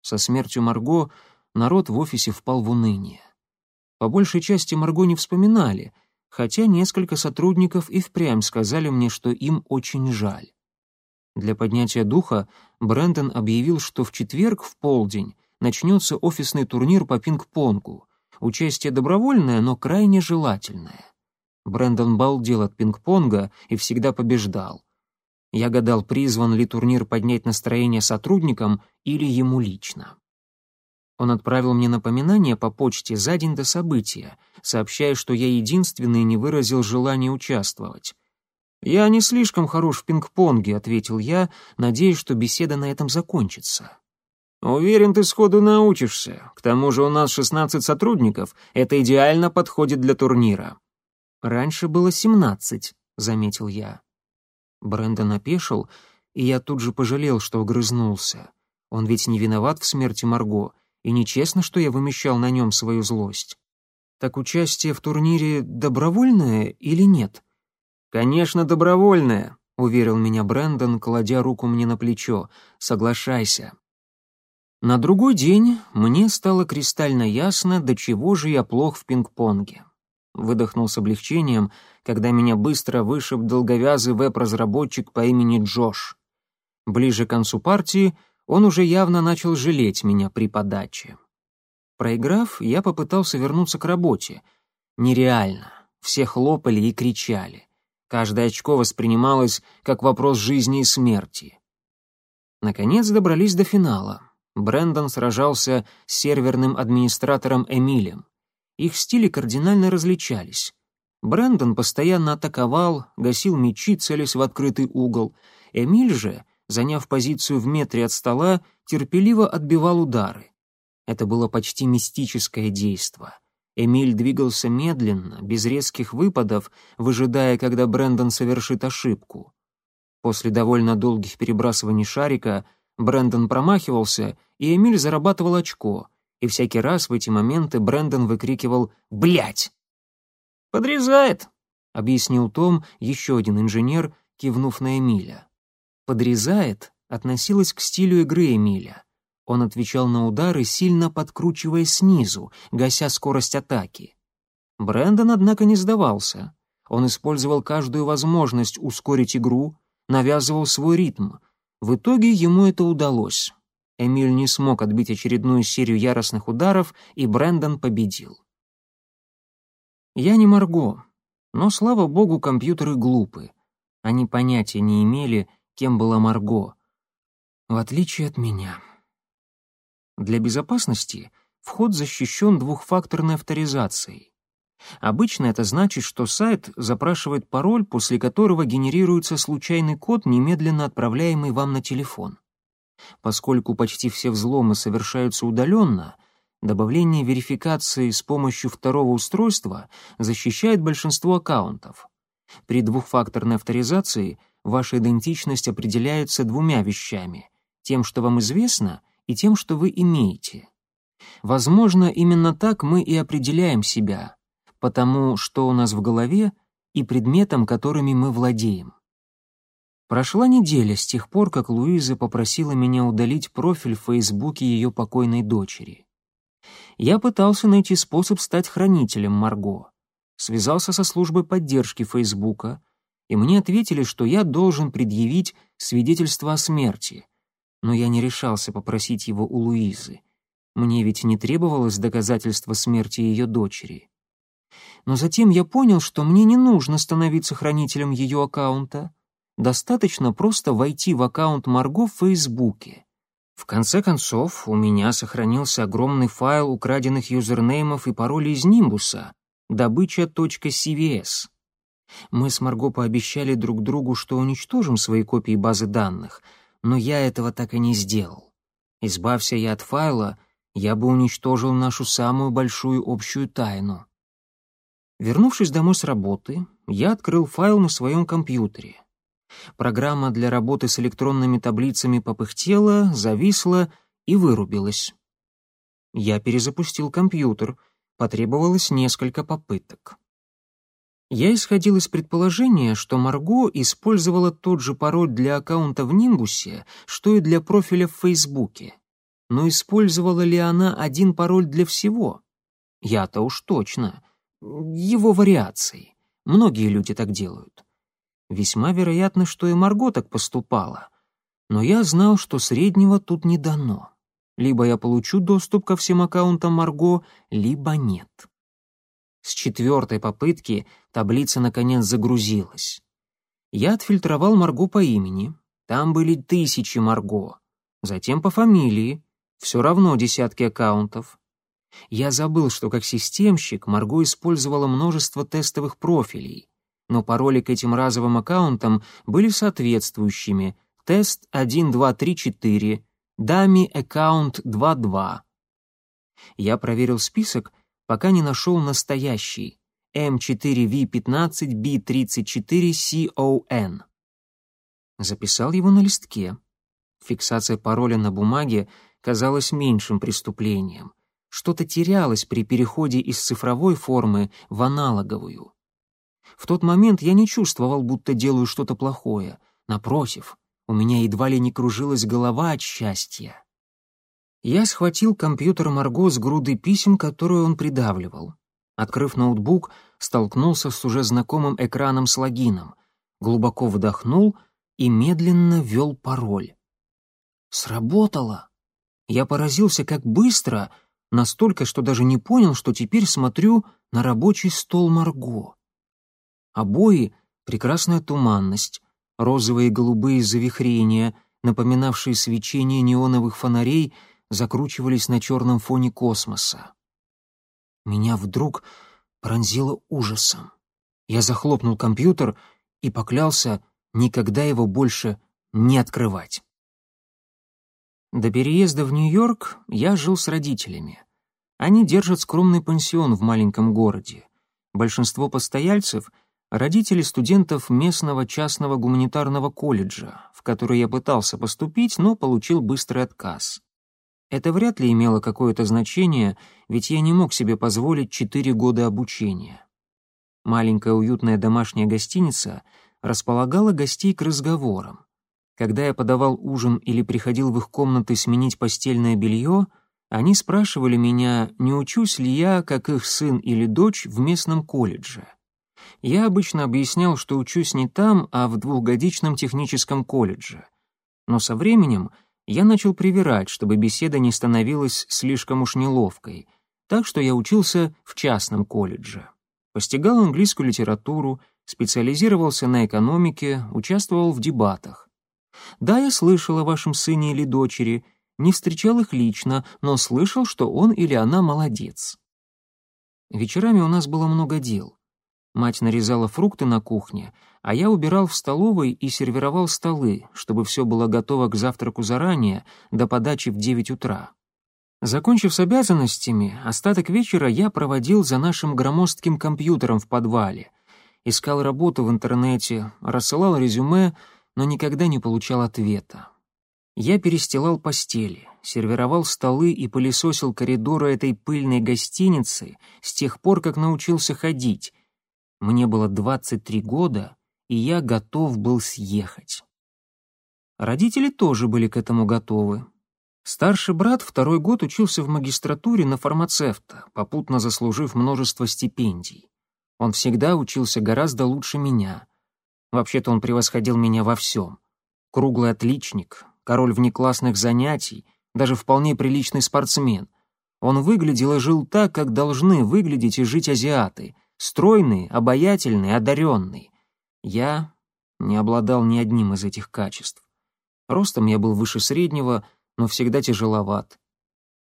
Со смертью Марго народ в офисе впал в уныние. По большей части Марго не вспоминали, хотя несколько сотрудников и впрямь сказали мне, что им очень жаль. Для поднятия духа Брэндон объявил, что в четверг в полдень начнется офисный турнир по пинг-понгу. Участие добровольное, но крайне желательное. Брэндон балдел от пинг-понга и всегда побеждал. Я гадал, призван ли турнир поднять настроение сотрудникам или ему лично. Он отправил мне напоминание по почте за день до события, сообщая, что я единственный не выразил желания участвовать. «Я не слишком хорош в пинг-понге», — ответил я, надеясь, что беседа на этом закончится. «Уверен, ты сходу научишься. К тому же у нас 16 сотрудников. Это идеально подходит для турнира». «Раньше было 17», — заметил я. Брэндон опешил, и я тут же пожалел, что огрызнулся. Он ведь не виноват в смерти Марго, и нечестно, что я вымещал на нем свою злость. Так участие в турнире добровольное или нет? Конечно, добровольное, уверил меня Брэндон, кладя руку мне на плечо. Соглашайся. На другой день мне стало кристально ясно, до чего же я плох в пинг-понге. Выдохнул с облегчением, когда меня быстро вышиб долговязый веб-разработчик по имени Джош. Ближе к концу партии он уже явно начал жалеть меня при подаче. Проиграв, я попытался вернуться к работе. Нереально. Все хлопали и кричали. Каждое очко воспринималось как вопрос жизни и смерти. Наконец добрались до финала. Брэндон сражался с серверным администратором Эмилем их стили кардинально различались. Брэндон постоянно атаковал, гасил мечи, целясь в открытый угол. Эмиль же, заняв позицию в метре от стола, терпеливо отбивал удары. Это было почти мистическое действо. Эмиль двигался медленно, без резких выпадов, выжидая, когда Брэндон совершит ошибку. После довольно долгих перебрасываний шарика Брэндон промахивался, и Эмиль зарабатывал очко — и всякий раз в эти моменты Брэндон выкрикивал «Блядь!». «Подрезает», — объяснил Том, еще один инженер, кивнув на Эмиля. «Подрезает» относилось к стилю игры Эмиля. Он отвечал на удары, сильно подкручивая снизу, гася скорость атаки. Брэндон, однако, не сдавался. Он использовал каждую возможность ускорить игру, навязывал свой ритм. В итоге ему это удалось. Эмиль не смог отбить очередную серию яростных ударов, и Брэндон победил. Я не Марго, но, слава богу, компьютеры глупы. Они понятия не имели, кем была Марго. В отличие от меня. Для безопасности вход защищен двухфакторной авторизацией. Обычно это значит, что сайт запрашивает пароль, после которого генерируется случайный код, немедленно отправляемый вам на телефон. Поскольку почти все взломы совершаются удаленно, добавление верификации с помощью второго устройства защищает большинство аккаунтов. При двухфакторной авторизации ваша идентичность определяется двумя вещами — тем, что вам известно, и тем, что вы имеете. Возможно, именно так мы и определяем себя, потому что у нас в голове и предметом, которыми мы владеем. Прошла неделя с тех пор, как Луиза попросила меня удалить профиль в Фейсбуке ее покойной дочери. Я пытался найти способ стать хранителем Марго. Связался со службой поддержки Фейсбука, и мне ответили, что я должен предъявить свидетельство о смерти, но я не решался попросить его у Луизы. Мне ведь не требовалось доказательство смерти ее дочери. Но затем я понял, что мне не нужно становиться хранителем ее аккаунта. Достаточно просто войти в аккаунт Марго в Фейсбуке. В конце концов, у меня сохранился огромный файл украденных юзернеймов и паролей из Нимбуса, добыча.cvs. Мы с Марго пообещали друг другу, что уничтожим свои копии базы данных, но я этого так и не сделал. Избавься я от файла, я бы уничтожил нашу самую большую общую тайну. Вернувшись домой с работы, я открыл файл на своем компьютере. Программа для работы с электронными таблицами попыхтела, зависла и вырубилась. Я перезапустил компьютер, потребовалось несколько попыток. Я исходил из предположения, что Марго использовала тот же пароль для аккаунта в Нимбусе, что и для профиля в Фейсбуке. Но использовала ли она один пароль для всего? Я-то уж точно. Его вариации. Многие люди так делают. Весьма вероятно, что и Марго так поступала. Но я знал, что среднего тут не дано. Либо я получу доступ ко всем аккаунтам Марго, либо нет. С четвертой попытки таблица наконец загрузилась. Я отфильтровал Марго по имени. Там были тысячи Марго. Затем по фамилии. Все равно десятки аккаунтов. Я забыл, что как системщик Марго использовала множество тестовых профилей, но пароли к этим разовым аккаунтам были соответствующими. Тест 1234, дами аккаунт 22. Я проверил список пока не нашел настоящий M4V15B34CON. Записал его на листке. Фиксация пароля на бумаге казалась меньшим преступлением. Что-то терялось при переходе из цифровой формы в аналоговую. В тот момент я не чувствовал, будто делаю что-то плохое. Напротив, у меня едва ли не кружилась голова от счастья. Я схватил компьютер Марго с грудой писем, которую он придавливал. Открыв ноутбук, столкнулся с уже знакомым экраном с логином, глубоко вдохнул и медленно ввел пароль. Сработало! Я поразился, как быстро, настолько, что даже не понял, что теперь смотрю на рабочий стол Марго. Обои — прекрасная туманность, розовые и голубые завихрения, напоминавшие свечение неоновых фонарей — закручивались на черном фоне космоса. Меня вдруг пронзило ужасом. Я захлопнул компьютер и поклялся никогда его больше не открывать. До переезда в Нью-Йорк я жил с родителями. Они держат скромный пансион в маленьком городе. Большинство постояльцев — родители студентов местного частного гуманитарного колледжа, в который я пытался поступить, но получил быстрый отказ. Это вряд ли имело какое-то значение, ведь я не мог себе позволить четыре года обучения. Маленькая уютная домашняя гостиница располагала гостей к разговорам. Когда я подавал ужин или приходил в их комнаты сменить постельное белье, они спрашивали меня, не учусь ли я, как их сын или дочь, в местном колледже. Я обычно объяснял, что учусь не там, а в двухгодичном техническом колледже. Но со временем — я начал привирать, чтобы беседа не становилась слишком уж неловкой, так что я учился в частном колледже. Постигал английскую литературу, специализировался на экономике, участвовал в дебатах. Да, я слышал о вашем сыне или дочери, не встречал их лично, но слышал, что он или она молодец. Вечерами у нас было много дел. Мать нарезала фрукты на кухне, а я убирал в столовой и сервировал столы, чтобы все было готово к завтраку заранее, до подачи в девять утра. Закончив с обязанностями, остаток вечера я проводил за нашим громоздким компьютером в подвале. Искал работу в интернете, рассылал резюме, но никогда не получал ответа. Я перестилал постели, сервировал столы и пылесосил коридоры этой пыльной гостиницы с тех пор, как научился ходить. Мне было 23 года, и я готов был съехать. Родители тоже были к этому готовы. Старший брат второй год учился в магистратуре на фармацевта, попутно заслужив множество стипендий. Он всегда учился гораздо лучше меня. Вообще-то он превосходил меня во всем. Круглый отличник, король внеклассных занятий, даже вполне приличный спортсмен. Он выглядел и жил так, как должны выглядеть и жить азиаты. Стройный, обаятельный, одаренный. Я не обладал ни одним из этих качеств. Ростом я был выше среднего — но всегда тяжеловат.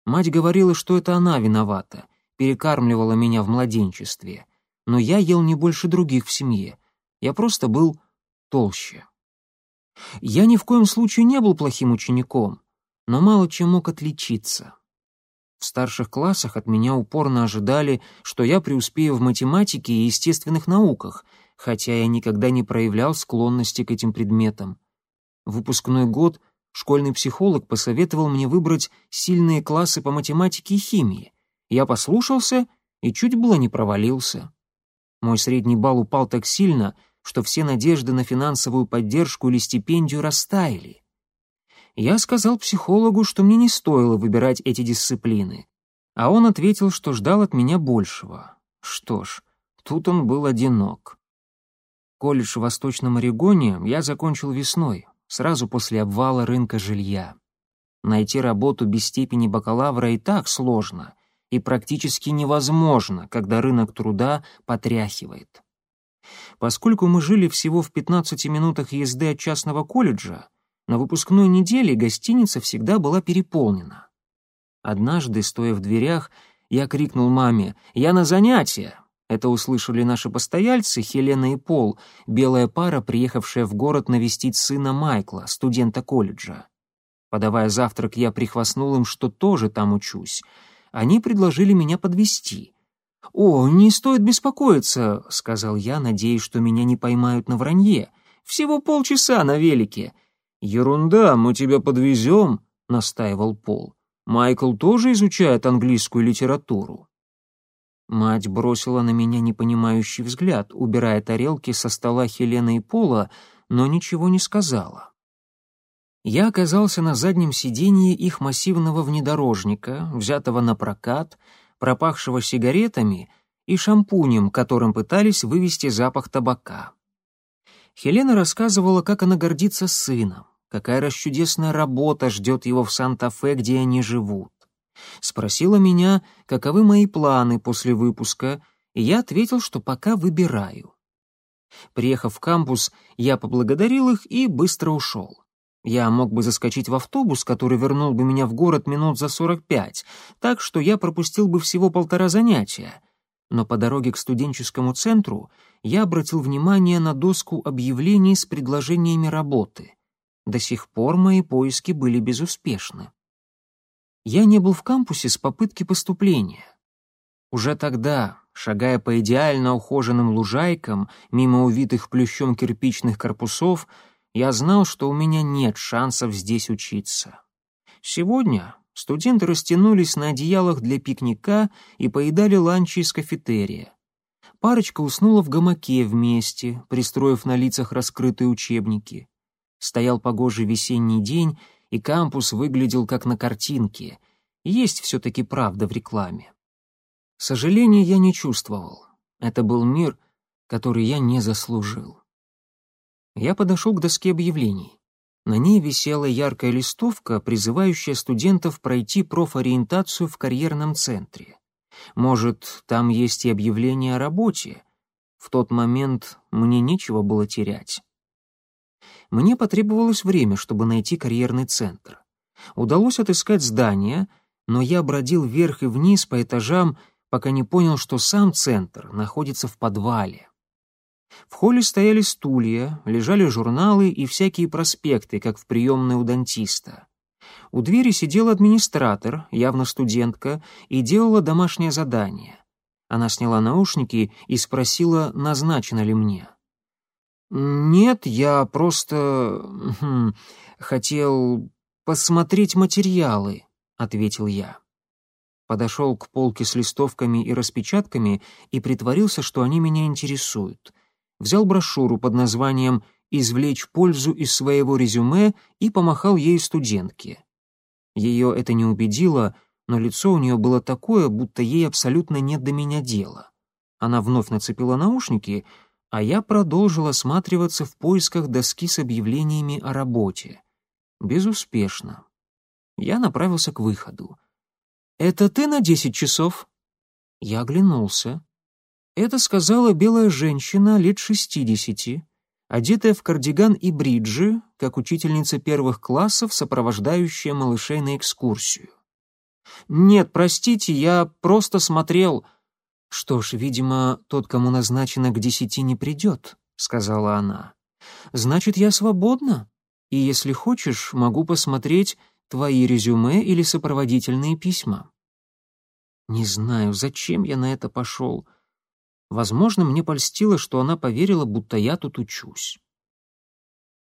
Мать говорила, что это она виновата, перекармливала меня в младенчестве. Но я ел не больше других в семье. Я просто был толще. Я ни в коем случае не был плохим учеником, но мало чем мог отличиться. В старших классах от меня упорно ожидали, что я преуспею в математике и естественных науках, хотя я никогда не проявлял склонности к этим предметам. Выпускной год — Школьный психолог посоветовал мне выбрать сильные классы по математике и химии. Я послушался и чуть было не провалился. Мой средний балл упал так сильно, что все надежды на финансовую поддержку или стипендию растаяли. Я сказал психологу, что мне не стоило выбирать эти дисциплины, а он ответил, что ждал от меня большего. Что ж, тут он был одинок. Колледж в Восточном Орегоне я закончил весной, сразу после обвала рынка жилья. Найти работу без степени бакалавра и так сложно и практически невозможно, когда рынок труда потряхивает. Поскольку мы жили всего в 15 минутах езды от частного колледжа, на выпускной неделе гостиница всегда была переполнена. Однажды, стоя в дверях, я крикнул маме «Я на занятия!» Это услышали наши постояльцы, Хелена и Пол, белая пара, приехавшая в город навестить сына Майкла, студента колледжа. Подавая завтрак, я прихвастнул им, что тоже там учусь. Они предложили меня подвести. «О, не стоит беспокоиться», — сказал я, надеясь, что меня не поймают на вранье. «Всего полчаса на велике». «Ерунда, мы тебя подвезем», — настаивал Пол. «Майкл тоже изучает английскую литературу». Мать бросила на меня непонимающий взгляд, убирая тарелки со стола Хелены и Пола, но ничего не сказала. Я оказался на заднем сиденье их массивного внедорожника, взятого на прокат, пропахшего сигаретами и шампунем, которым пытались вывести запах табака. Хелена рассказывала, как она гордится сыном, какая расчудесная работа ждет его в Санта-Фе, где они живут. Спросила меня, каковы мои планы после выпуска, и я ответил, что пока выбираю. Приехав в кампус, я поблагодарил их и быстро ушел. Я мог бы заскочить в автобус, который вернул бы меня в город минут за сорок пять, так что я пропустил бы всего полтора занятия. Но по дороге к студенческому центру я обратил внимание на доску объявлений с предложениями работы. До сих пор мои поиски были безуспешны я не был в кампусе с попытки поступления. Уже тогда, шагая по идеально ухоженным лужайкам, мимо увитых плющом кирпичных корпусов, я знал, что у меня нет шансов здесь учиться. Сегодня студенты растянулись на одеялах для пикника и поедали ланчи из кафетерия. Парочка уснула в гамаке вместе, пристроив на лицах раскрытые учебники. Стоял погожий весенний день, и кампус выглядел как на картинке. Есть все-таки правда в рекламе. Сожаления я не чувствовал. Это был мир, который я не заслужил. Я подошел к доске объявлений. На ней висела яркая листовка, призывающая студентов пройти профориентацию в карьерном центре. Может, там есть и объявление о работе. В тот момент мне нечего было терять. Мне потребовалось время, чтобы найти карьерный центр. Удалось отыскать здание, но я бродил вверх и вниз по этажам, пока не понял, что сам центр находится в подвале. В холле стояли стулья, лежали журналы и всякие проспекты, как в приемной у дантиста. У двери сидел администратор, явно студентка, и делала домашнее задание. Она сняла наушники и спросила, назначено ли мне. «Нет, я просто... Хм, хотел посмотреть материалы», — ответил я. Подошел к полке с листовками и распечатками и притворился, что они меня интересуют. Взял брошюру под названием «Извлечь пользу из своего резюме» и помахал ей студентке. Ее это не убедило, но лицо у нее было такое, будто ей абсолютно нет до меня дела. Она вновь нацепила наушники, а я продолжил осматриваться в поисках доски с объявлениями о работе. Безуспешно. Я направился к выходу. «Это ты на десять часов?» Я оглянулся. Это сказала белая женщина лет шестидесяти, одетая в кардиган и бриджи, как учительница первых классов, сопровождающая малышей на экскурсию. «Нет, простите, я просто смотрел...» «Что ж, видимо, тот, кому назначено к десяти, не придет», — сказала она. «Значит, я свободна, и, если хочешь, могу посмотреть твои резюме или сопроводительные письма». Не знаю, зачем я на это пошел. Возможно, мне польстило, что она поверила, будто я тут учусь.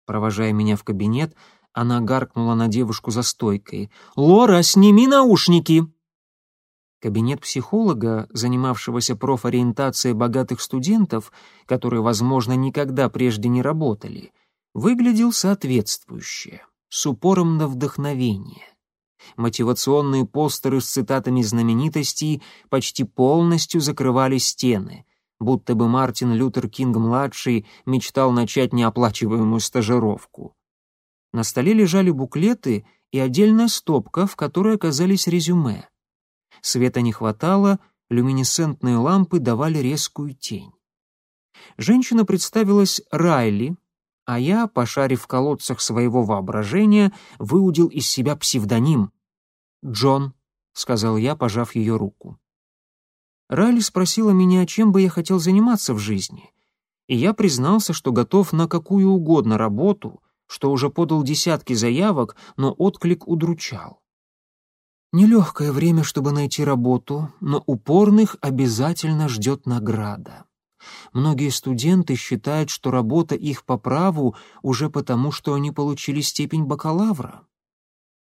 Провожая меня в кабинет, она гаркнула на девушку за стойкой. «Лора, сними наушники!» Кабинет психолога, занимавшегося профориентацией богатых студентов, которые, возможно, никогда прежде не работали, выглядел соответствующе, с упором на вдохновение. Мотивационные постеры с цитатами знаменитостей почти полностью закрывали стены, будто бы Мартин Лютер Кинг-младший мечтал начать неоплачиваемую стажировку. На столе лежали буклеты и отдельная стопка, в которой оказались резюме. Света не хватало, люминесцентные лампы давали резкую тень. Женщина представилась Райли, а я, пошарив в колодцах своего воображения, выудил из себя псевдоним. «Джон», — сказал я, пожав ее руку. Райли спросила меня, чем бы я хотел заниматься в жизни, и я признался, что готов на какую угодно работу — что уже подал десятки заявок, но отклик удручал. Нелегкое время, чтобы найти работу, но упорных обязательно ждет награда. Многие студенты считают, что работа их по праву уже потому, что они получили степень бакалавра.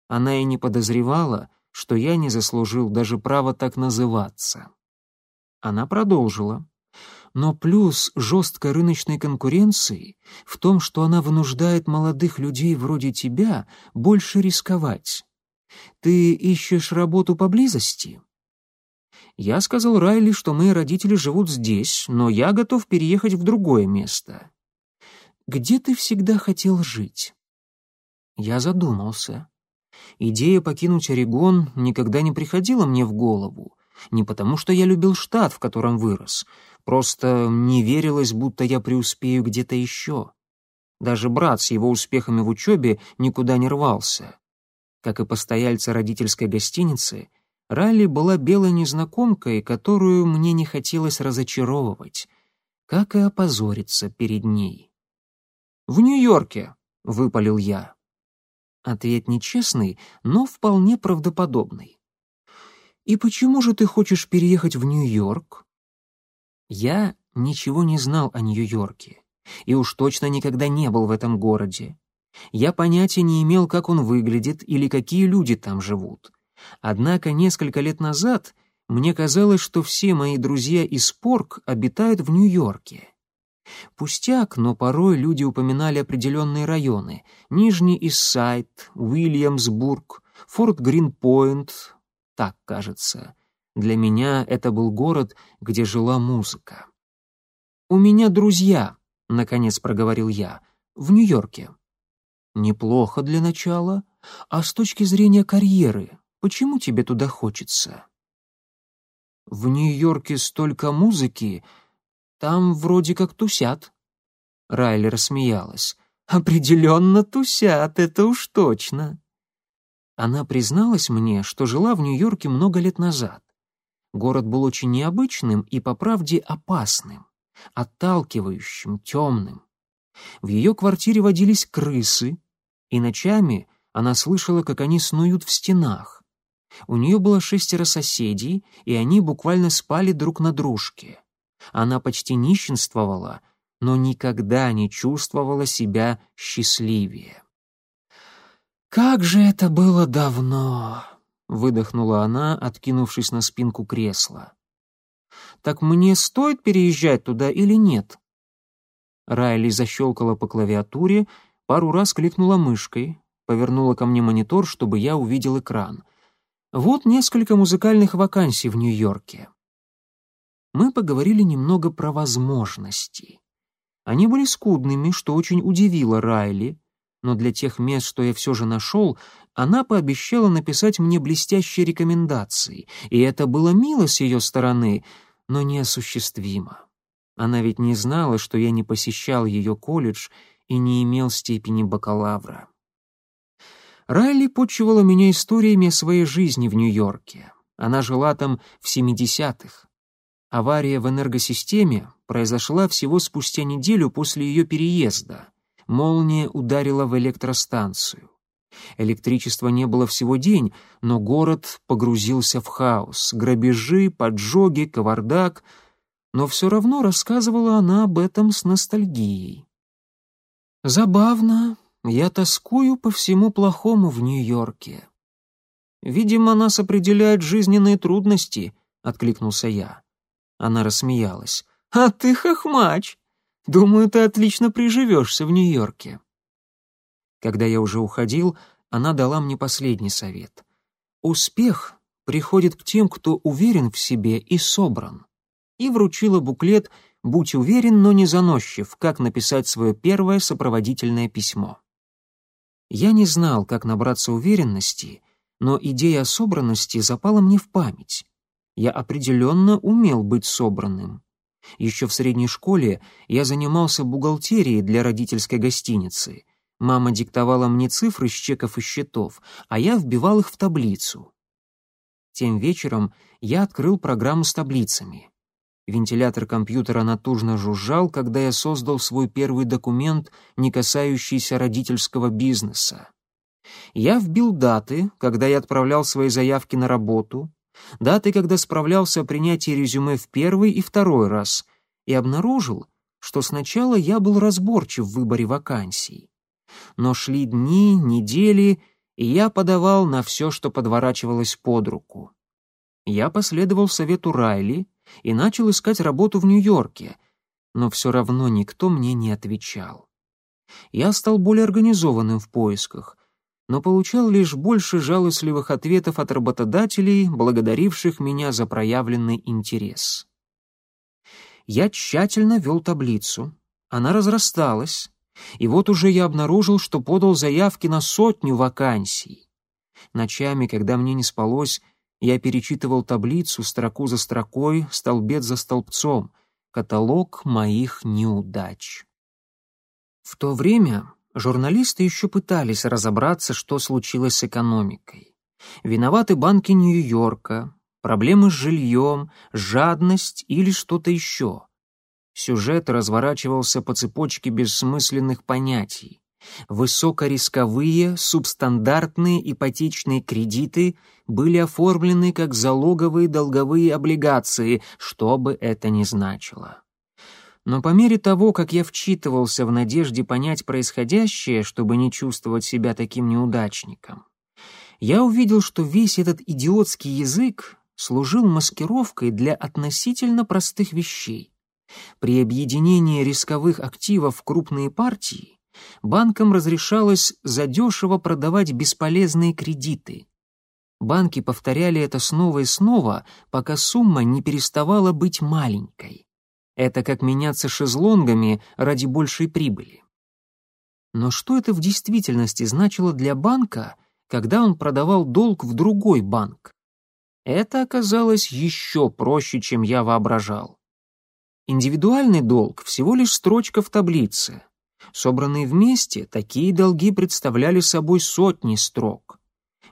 Она и не подозревала, что я не заслужил даже права так называться. Она продолжила. Но плюс жесткой рыночной конкуренции в том, что она вынуждает молодых людей вроде тебя больше рисковать. Ты ищешь работу поблизости? Я сказал Райли, что мои родители живут здесь, но я готов переехать в другое место. Где ты всегда хотел жить? Я задумался. Идея покинуть Орегон никогда не приходила мне в голову. Не потому, что я любил штат, в котором вырос, Просто не верилось, будто я преуспею где-то еще. Даже брат с его успехами в учебе никуда не рвался. Как и постояльца родительской гостиницы, Ралли была белой незнакомкой, которую мне не хотелось разочаровывать, как и опозориться перед ней. «В Нью-Йорке», — выпалил я. Ответ нечестный, но вполне правдоподобный. «И почему же ты хочешь переехать в Нью-Йорк?» Я ничего не знал о Нью-Йорке и уж точно никогда не был в этом городе. Я понятия не имел, как он выглядит или какие люди там живут. Однако несколько лет назад мне казалось, что все мои друзья из Порк обитают в Нью-Йорке. Пустяк, но порой люди упоминали определенные районы — Нижний Иссайд, Уильямсбург, Форт Гринпойнт, так кажется — для меня это был город, где жила музыка. «У меня друзья», — наконец проговорил я, — «в Нью-Йорке». «Неплохо для начала. А с точки зрения карьеры, почему тебе туда хочется?» «В Нью-Йорке столько музыки, там вроде как тусят». Райли рассмеялась. «Определенно тусят, это уж точно». Она призналась мне, что жила в Нью-Йорке много лет назад. Город был очень необычным и, по правде, опасным, отталкивающим, темным. В ее квартире водились крысы, и ночами она слышала, как они снуют в стенах. У нее было шестеро соседей, и они буквально спали друг на дружке. Она почти нищенствовала, но никогда не чувствовала себя счастливее. «Как же это было давно!» — выдохнула она, откинувшись на спинку кресла. «Так мне стоит переезжать туда или нет?» Райли защелкала по клавиатуре, пару раз кликнула мышкой, повернула ко мне монитор, чтобы я увидел экран. Вот несколько музыкальных вакансий в Нью-Йорке. Мы поговорили немного про возможности. Они были скудными, что очень удивило Райли, но для тех мест, что я все же нашел, она пообещала написать мне блестящие рекомендации, и это было мило с ее стороны, но неосуществимо. Она ведь не знала, что я не посещал ее колледж и не имел степени бакалавра. Райли почивала меня историями своей жизни в Нью-Йорке. Она жила там в 70-х. Авария в энергосистеме произошла всего спустя неделю после ее переезда. Молния ударила в электростанцию. Электричества не было всего день, но город погрузился в хаос. Грабежи, поджоги, кавардак. Но все равно рассказывала она об этом с ностальгией. Забавно, я тоскую по всему плохому в Нью-Йорке. Видимо, нас определяют жизненные трудности, откликнулся я. Она рассмеялась. А ты хохмач. Думаю, ты отлично приживешься в Нью-Йорке». Когда я уже уходил, она дала мне последний совет. «Успех приходит к тем, кто уверен в себе и собран». И вручила буклет «Будь уверен, но не заносчив, как написать свое первое сопроводительное письмо». Я не знал, как набраться уверенности, но идея собранности запала мне в память. Я определенно умел быть собранным. Еще в средней школе я занимался бухгалтерией для родительской гостиницы. Мама диктовала мне цифры с чеков и счетов, а я вбивал их в таблицу. Тем вечером я открыл программу с таблицами. Вентилятор компьютера натужно жужжал, когда я создал свой первый документ, не касающийся родительского бизнеса. Я вбил даты, когда я отправлял свои заявки на работу, даты, когда справлялся о принятии резюме в первый и второй раз, и обнаружил, что сначала я был разборчив в выборе вакансий. Но шли дни, недели, и я подавал на все, что подворачивалось под руку. Я последовал совету Райли и начал искать работу в Нью-Йорке, но все равно никто мне не отвечал. Я стал более организованным в поисках, но получал лишь больше жалостливых ответов от работодателей, благодаривших меня за проявленный интерес. Я тщательно вел таблицу. Она разрасталась, и вот уже я обнаружил, что подал заявки на сотню вакансий. Ночами, когда мне не спалось, я перечитывал таблицу строку за строкой, столбец за столбцом, каталог моих неудач. В то время Журналисты еще пытались разобраться, что случилось с экономикой. Виноваты банки Нью-Йорка, проблемы с жильем, жадность или что-то еще. Сюжет разворачивался по цепочке бессмысленных понятий. Высокорисковые, субстандартные ипотечные кредиты были оформлены как залоговые долговые облигации, что бы это ни значило. Но по мере того, как я вчитывался в надежде понять происходящее, чтобы не чувствовать себя таким неудачником, я увидел, что весь этот идиотский язык служил маскировкой для относительно простых вещей. При объединении рисковых активов в крупные партии банкам разрешалось задешево продавать бесполезные кредиты. Банки повторяли это снова и снова, пока сумма не переставала быть маленькой. Это как меняться шезлонгами ради большей прибыли. Но что это в действительности значило для банка, когда он продавал долг в другой банк? Это оказалось еще проще, чем я воображал. Индивидуальный долг — всего лишь строчка в таблице. Собранные вместе, такие долги представляли собой сотни строк.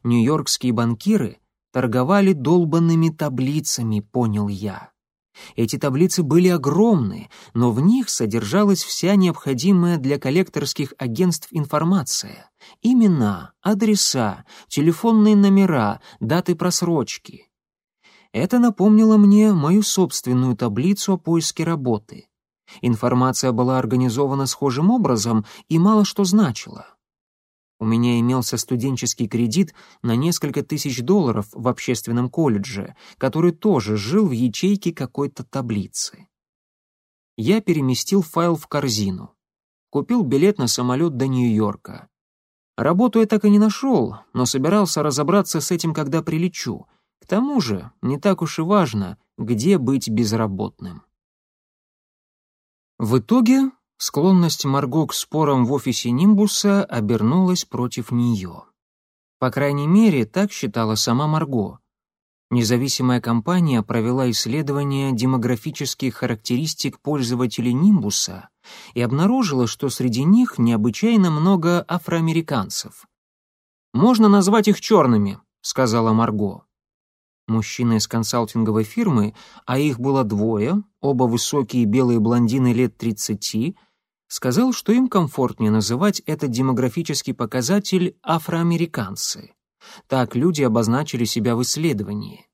Нью-Йоркские банкиры торговали долбанными таблицами, понял я. Эти таблицы были огромны, но в них содержалась вся необходимая для коллекторских агентств информация. Имена, адреса, телефонные номера, даты просрочки. Это напомнило мне мою собственную таблицу о поиске работы. Информация была организована схожим образом и мало что значила. У меня имелся студенческий кредит на несколько тысяч долларов в общественном колледже, который тоже жил в ячейке какой-то таблицы. Я переместил файл в корзину. Купил билет на самолет до Нью-Йорка. Работу я так и не нашел, но собирался разобраться с этим, когда прилечу. К тому же, не так уж и важно, где быть безработным. В итоге Склонность Марго к спорам в офисе Нимбуса обернулась против нее. По крайней мере, так считала сама Марго. Независимая компания провела исследование демографических характеристик пользователей Нимбуса и обнаружила, что среди них необычайно много афроамериканцев. «Можно назвать их черными», — сказала Марго. Мужчина из консалтинговой фирмы, а их было двое, оба высокие белые блондины лет тридцати, сказал, что им комфортнее называть этот демографический показатель афроамериканцы. Так люди обозначили себя в исследовании.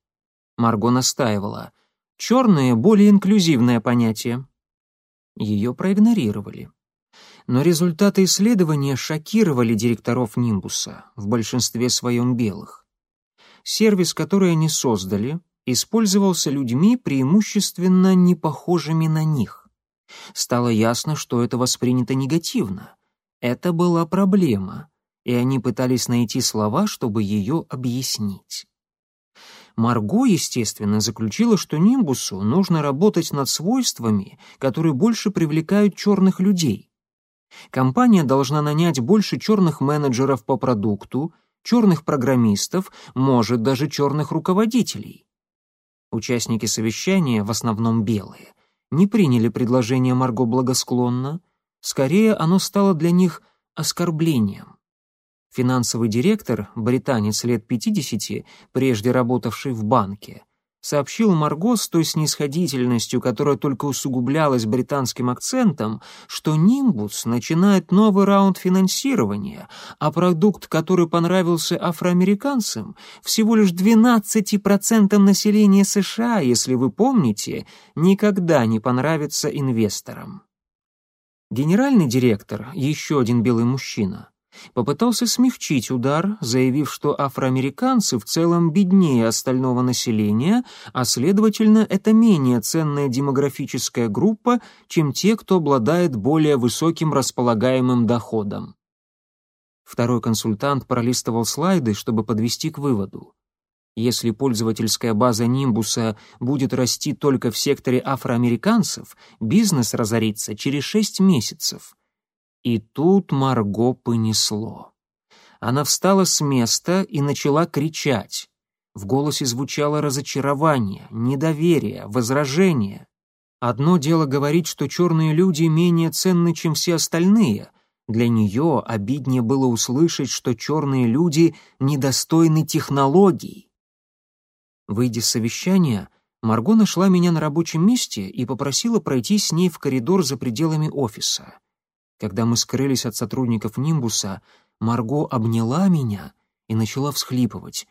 Марго настаивала. «Черные — более инклюзивное понятие». Ее проигнорировали. Но результаты исследования шокировали директоров Нимбуса, в большинстве своем белых. Сервис, который они создали, использовался людьми, преимущественно не похожими на них. Стало ясно, что это воспринято негативно. Это была проблема, и они пытались найти слова, чтобы ее объяснить. Марго, естественно, заключила, что Нимбусу нужно работать над свойствами, которые больше привлекают черных людей. Компания должна нанять больше черных менеджеров по продукту, черных программистов, может, даже черных руководителей. Участники совещания, в основном белые, не приняли предложение Марго благосклонно, скорее оно стало для них оскорблением. Финансовый директор, британец лет 50, прежде работавший в банке, сообщил Марго с той снисходительностью, которая только усугублялась британским акцентом, что Нимбус начинает новый раунд финансирования, а продукт, который понравился афроамериканцам, всего лишь 12% населения США, если вы помните, никогда не понравится инвесторам. Генеральный директор, еще один белый мужчина, попытался смягчить удар, заявив, что афроамериканцы в целом беднее остального населения, а следовательно, это менее ценная демографическая группа, чем те, кто обладает более высоким располагаемым доходом. Второй консультант пролистывал слайды, чтобы подвести к выводу. Если пользовательская база Нимбуса будет расти только в секторе афроамериканцев, бизнес разорится через шесть месяцев. И тут Марго понесло. Она встала с места и начала кричать. В голосе звучало разочарование, недоверие, возражение. Одно дело говорить, что черные люди менее ценны, чем все остальные. Для нее обиднее было услышать, что черные люди недостойны технологий. Выйдя с совещания, Марго нашла меня на рабочем месте и попросила пройти с ней в коридор за пределами офиса. Когда мы скрылись от сотрудников Нимбуса, Марго обняла меня и начала всхлипывать.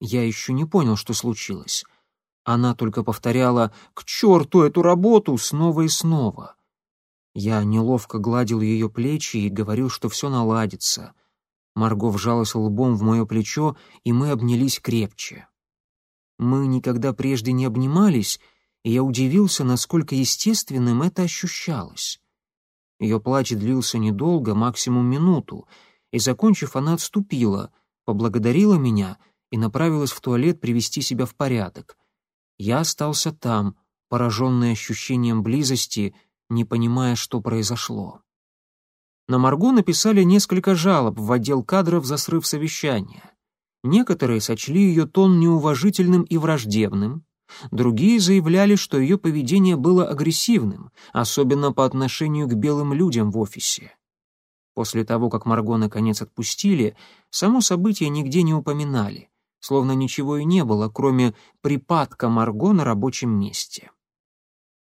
Я еще не понял, что случилось. Она только повторяла «К черту эту работу!» снова и снова. Я неловко гладил ее плечи и говорил, что все наладится. Марго вжалась лбом в мое плечо, и мы обнялись крепче. Мы никогда прежде не обнимались, и я удивился, насколько естественным это ощущалось. Ее плач длился недолго, максимум минуту, и, закончив, она отступила, поблагодарила меня и направилась в туалет привести себя в порядок. Я остался там, пораженный ощущением близости, не понимая, что произошло. На Марго написали несколько жалоб в отдел кадров за срыв совещания. Некоторые сочли ее тон неуважительным и враждебным, Другие заявляли, что ее поведение было агрессивным, особенно по отношению к белым людям в офисе. После того, как Марго наконец отпустили, само событие нигде не упоминали, словно ничего и не было, кроме припадка Марго на рабочем месте.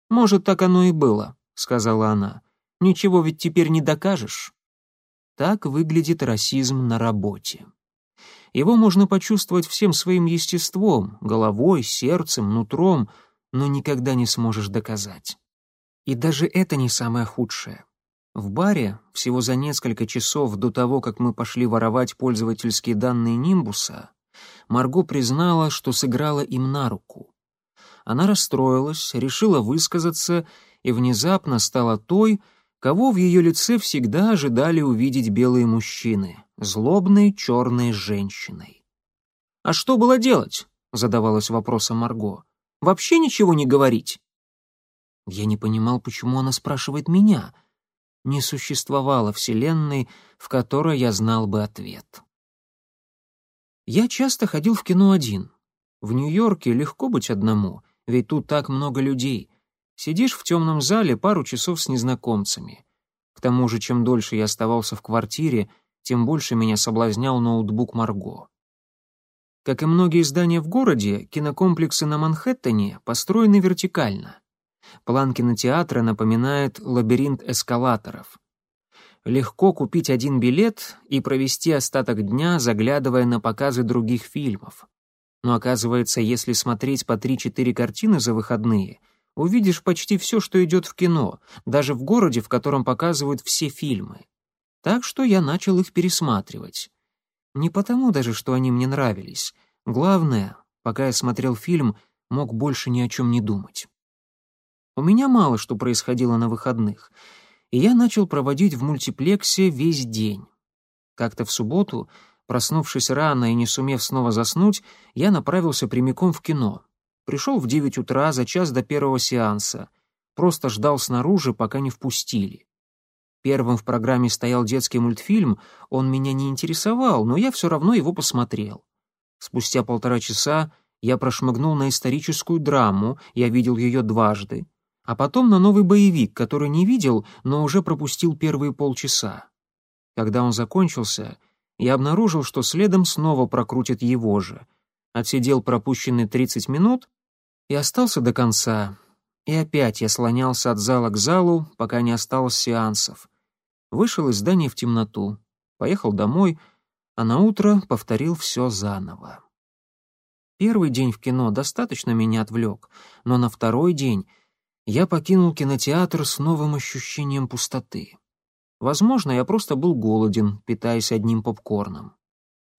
«Может, так оно и было», — сказала она. «Ничего ведь теперь не докажешь». Так выглядит расизм на работе. Его можно почувствовать всем своим естеством, головой, сердцем, нутром, но никогда не сможешь доказать. И даже это не самое худшее. В баре, всего за несколько часов до того, как мы пошли воровать пользовательские данные Нимбуса, Марго признала, что сыграла им на руку. Она расстроилась, решила высказаться и внезапно стала той, кого в ее лице всегда ожидали увидеть белые мужчины, злобной черной женщиной. «А что было делать?» — задавалась вопросом Марго. «Вообще ничего не говорить?» Я не понимал, почему она спрашивает меня — не существовало вселенной, в которой я знал бы ответ. Я часто ходил в кино один. В Нью-Йорке легко быть одному, ведь тут так много людей. Сидишь в темном зале пару часов с незнакомцами. К тому же, чем дольше я оставался в квартире, тем больше меня соблазнял ноутбук Марго. Как и многие здания в городе, кинокомплексы на Манхэттене построены вертикально. План кинотеатра напоминает лабиринт эскалаторов. Легко купить один билет и провести остаток дня, заглядывая на показы других фильмов. Но оказывается, если смотреть по 3-4 картины за выходные, увидишь почти все, что идет в кино, даже в городе, в котором показывают все фильмы. Так что я начал их пересматривать. Не потому даже, что они мне нравились. Главное, пока я смотрел фильм, мог больше ни о чем не думать. У меня мало что происходило на выходных, и я начал проводить в мультиплексе весь день. Как-то в субботу, проснувшись рано и не сумев снова заснуть, я направился прямиком в кино. Пришел в девять утра за час до первого сеанса. Просто ждал снаружи, пока не впустили. Первым в программе стоял детский мультфильм, он меня не интересовал, но я все равно его посмотрел. Спустя полтора часа я прошмыгнул на историческую драму, я видел ее дважды а потом на новый боевик, который не видел, но уже пропустил первые полчаса. Когда он закончился, я обнаружил, что следом снова прокрутят его же. Отсидел пропущенные 30 минут и остался до конца. И опять я слонялся от зала к залу, пока не осталось сеансов. Вышел из здания в темноту, поехал домой, а на утро повторил все заново. Первый день в кино достаточно меня отвлек, но на второй день — я покинул кинотеатр с новым ощущением пустоты. Возможно, я просто был голоден, питаясь одним попкорном.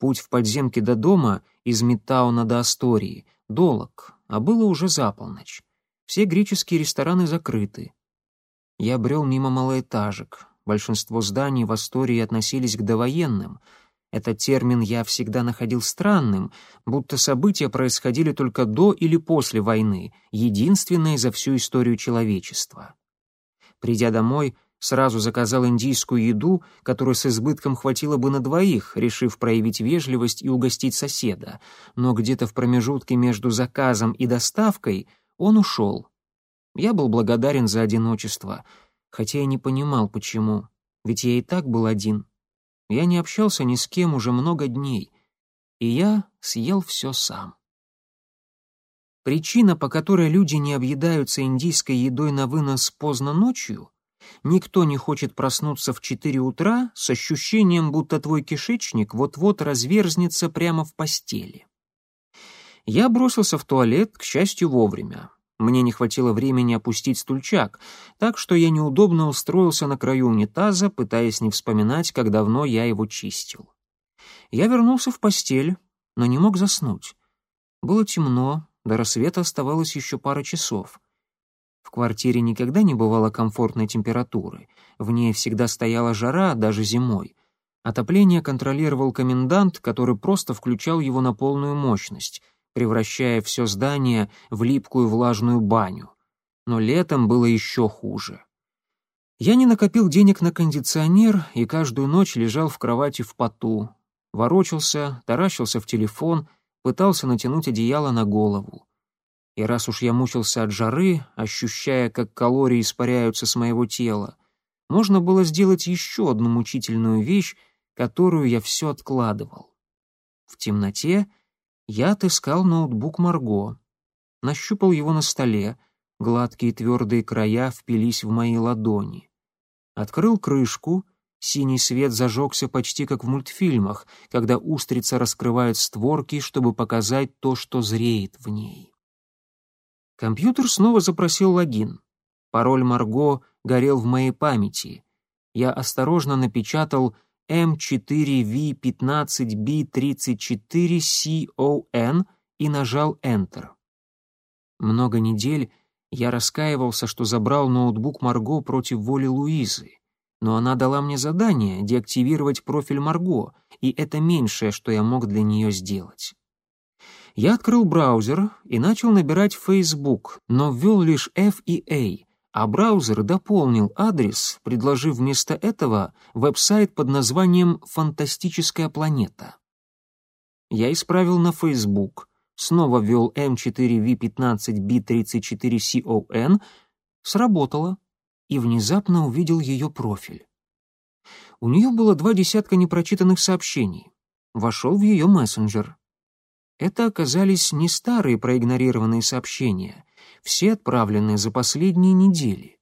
Путь в подземке до дома из Мидтауна до Астории долог, а было уже за полночь. Все греческие рестораны закрыты. Я брел мимо малоэтажек. Большинство зданий в Астории относились к довоенным — этот термин я всегда находил странным, будто события происходили только до или после войны, единственные за всю историю человечества. Придя домой, сразу заказал индийскую еду, которую с избытком хватило бы на двоих, решив проявить вежливость и угостить соседа, но где-то в промежутке между заказом и доставкой он ушел. Я был благодарен за одиночество, хотя и не понимал, почему, ведь я и так был один — я не общался ни с кем уже много дней, и я съел все сам. Причина, по которой люди не объедаются индийской едой на вынос поздно ночью, никто не хочет проснуться в 4 утра с ощущением, будто твой кишечник вот-вот разверзнется прямо в постели. Я бросился в туалет, к счастью, вовремя. Мне не хватило времени опустить стульчак, так что я неудобно устроился на краю унитаза, пытаясь не вспоминать, как давно я его чистил. Я вернулся в постель, но не мог заснуть. Было темно, до рассвета оставалось еще пара часов. В квартире никогда не бывало комфортной температуры, в ней всегда стояла жара, даже зимой. Отопление контролировал комендант, который просто включал его на полную мощность — превращая все здание в липкую влажную баню. Но летом было еще хуже. Я не накопил денег на кондиционер и каждую ночь лежал в кровати в поту, ворочался, таращился в телефон, пытался натянуть одеяло на голову. И раз уж я мучился от жары, ощущая, как калории испаряются с моего тела, можно было сделать еще одну мучительную вещь, которую я все откладывал. В темноте я отыскал ноутбук Марго, нащупал его на столе, гладкие твердые края впились в мои ладони. Открыл крышку, синий свет зажегся почти как в мультфильмах, когда устрица раскрывает створки, чтобы показать то, что зреет в ней. Компьютер снова запросил логин. Пароль Марго горел в моей памяти. Я осторожно напечатал M4V15B34CON и нажал Enter. Много недель я раскаивался, что забрал ноутбук Марго против воли Луизы. Но она дала мне задание деактивировать профиль Марго, и это меньшее, что я мог для нее сделать. Я открыл браузер и начал набирать Facebook, но ввел лишь F и A, а браузер дополнил адрес, предложив вместо этого веб-сайт под названием «Фантастическая планета». Я исправил на Facebook, снова ввел M4V15B34CON, сработало, и внезапно увидел ее профиль. У нее было два десятка непрочитанных сообщений. Вошел в ее мессенджер. Это оказались не старые проигнорированные сообщения, все отправленные за последние недели.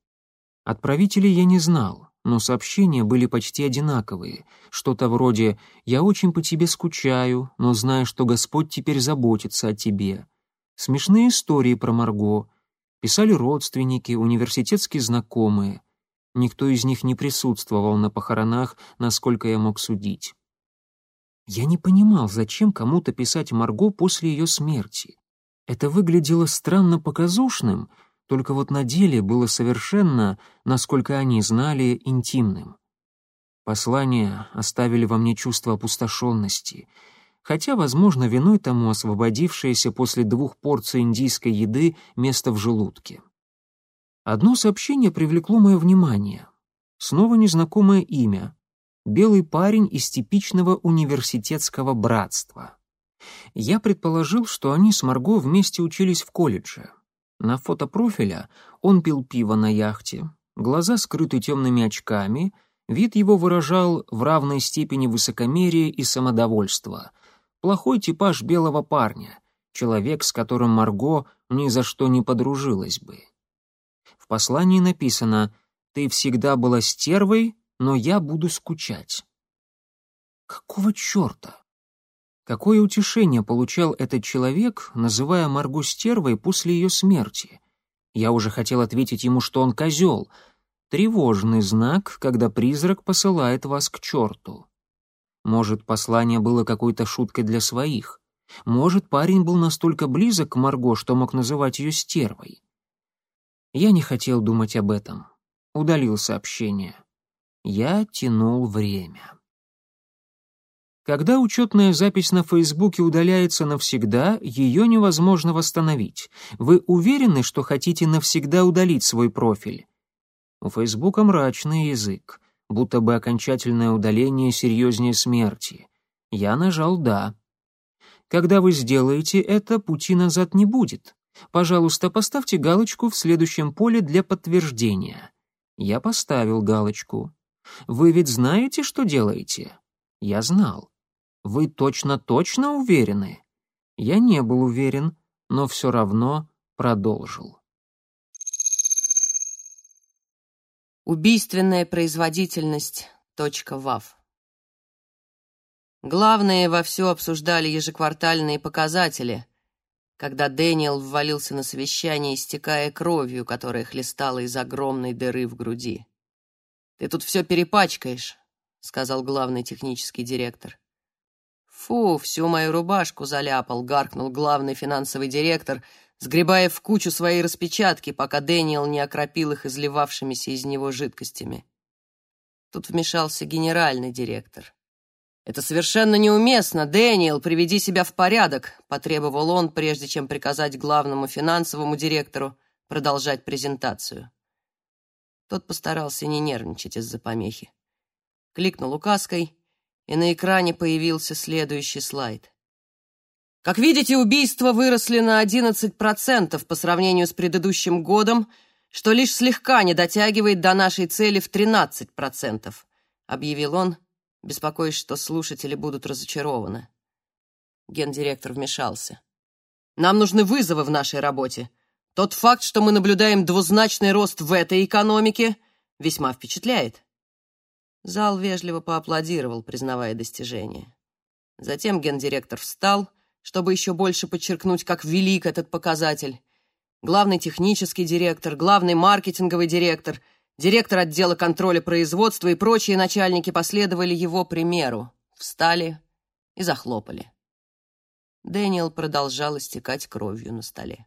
Отправителей я не знал, но сообщения были почти одинаковые, что-то вроде «Я очень по тебе скучаю, но знаю, что Господь теперь заботится о тебе». Смешные истории про Марго. Писали родственники, университетские знакомые. Никто из них не присутствовал на похоронах, насколько я мог судить. Я не понимал, зачем кому-то писать Марго после ее смерти. Это выглядело странно показушным, только вот на деле было совершенно, насколько они знали, интимным. Послания оставили во мне чувство опустошенности, хотя, возможно, виной тому освободившееся после двух порций индийской еды место в желудке. Одно сообщение привлекло мое внимание. Снова незнакомое имя белый парень из типичного университетского братства. Я предположил, что они с Марго вместе учились в колледже. На фото профиля он пил пиво на яхте, глаза скрыты темными очками, вид его выражал в равной степени высокомерие и самодовольство. Плохой типаж белого парня, человек, с которым Марго ни за что не подружилась бы. В послании написано «Ты всегда была стервой, но я буду скучать. Какого черта? Какое утешение получал этот человек, называя Маргу стервой после ее смерти? Я уже хотел ответить ему, что он козел. Тревожный знак, когда призрак посылает вас к черту. Может, послание было какой-то шуткой для своих. Может, парень был настолько близок к Марго, что мог называть ее стервой. Я не хотел думать об этом. Удалил сообщение. Я тянул время. Когда учетная запись на Фейсбуке удаляется навсегда, ее невозможно восстановить. Вы уверены, что хотите навсегда удалить свой профиль? У Фейсбука мрачный язык, будто бы окончательное удаление серьезнее смерти. Я нажал «да». Когда вы сделаете это, пути назад не будет. Пожалуйста, поставьте галочку в следующем поле для подтверждения. Я поставил галочку. Вы ведь знаете, что делаете? Я знал. Вы точно-точно уверены? Я не был уверен, но все равно продолжил. Убийственная производительность. ВАВ. Главные вовсю обсуждали ежеквартальные показатели, когда Дэниел ввалился на совещание, истекая кровью, которая хлестала из огромной дыры в груди. «Ты тут все перепачкаешь», — сказал главный технический директор. «Фу, всю мою рубашку заляпал», — гаркнул главный финансовый директор, сгребая в кучу свои распечатки, пока Дэниел не окропил их изливавшимися из него жидкостями. Тут вмешался генеральный директор. «Это совершенно неуместно, Дэниел, приведи себя в порядок», потребовал он, прежде чем приказать главному финансовому директору продолжать презентацию. Тот постарался не нервничать из-за помехи. Кликнул указкой, и на экране появился следующий слайд. Как видите, убийства выросли на 11% по сравнению с предыдущим годом, что лишь слегка не дотягивает до нашей цели в 13%, объявил он, беспокоясь, что слушатели будут разочарованы. Гендиректор вмешался. «Нам нужны вызовы в нашей работе. Тот факт, что мы наблюдаем двузначный рост в этой экономике, весьма впечатляет». Зал вежливо поаплодировал, признавая достижение. Затем гендиректор встал, чтобы еще больше подчеркнуть, как велик этот показатель. Главный технический директор, главный маркетинговый директор, директор отдела контроля производства и прочие начальники последовали его примеру, встали и захлопали. Дэниел продолжал истекать кровью на столе.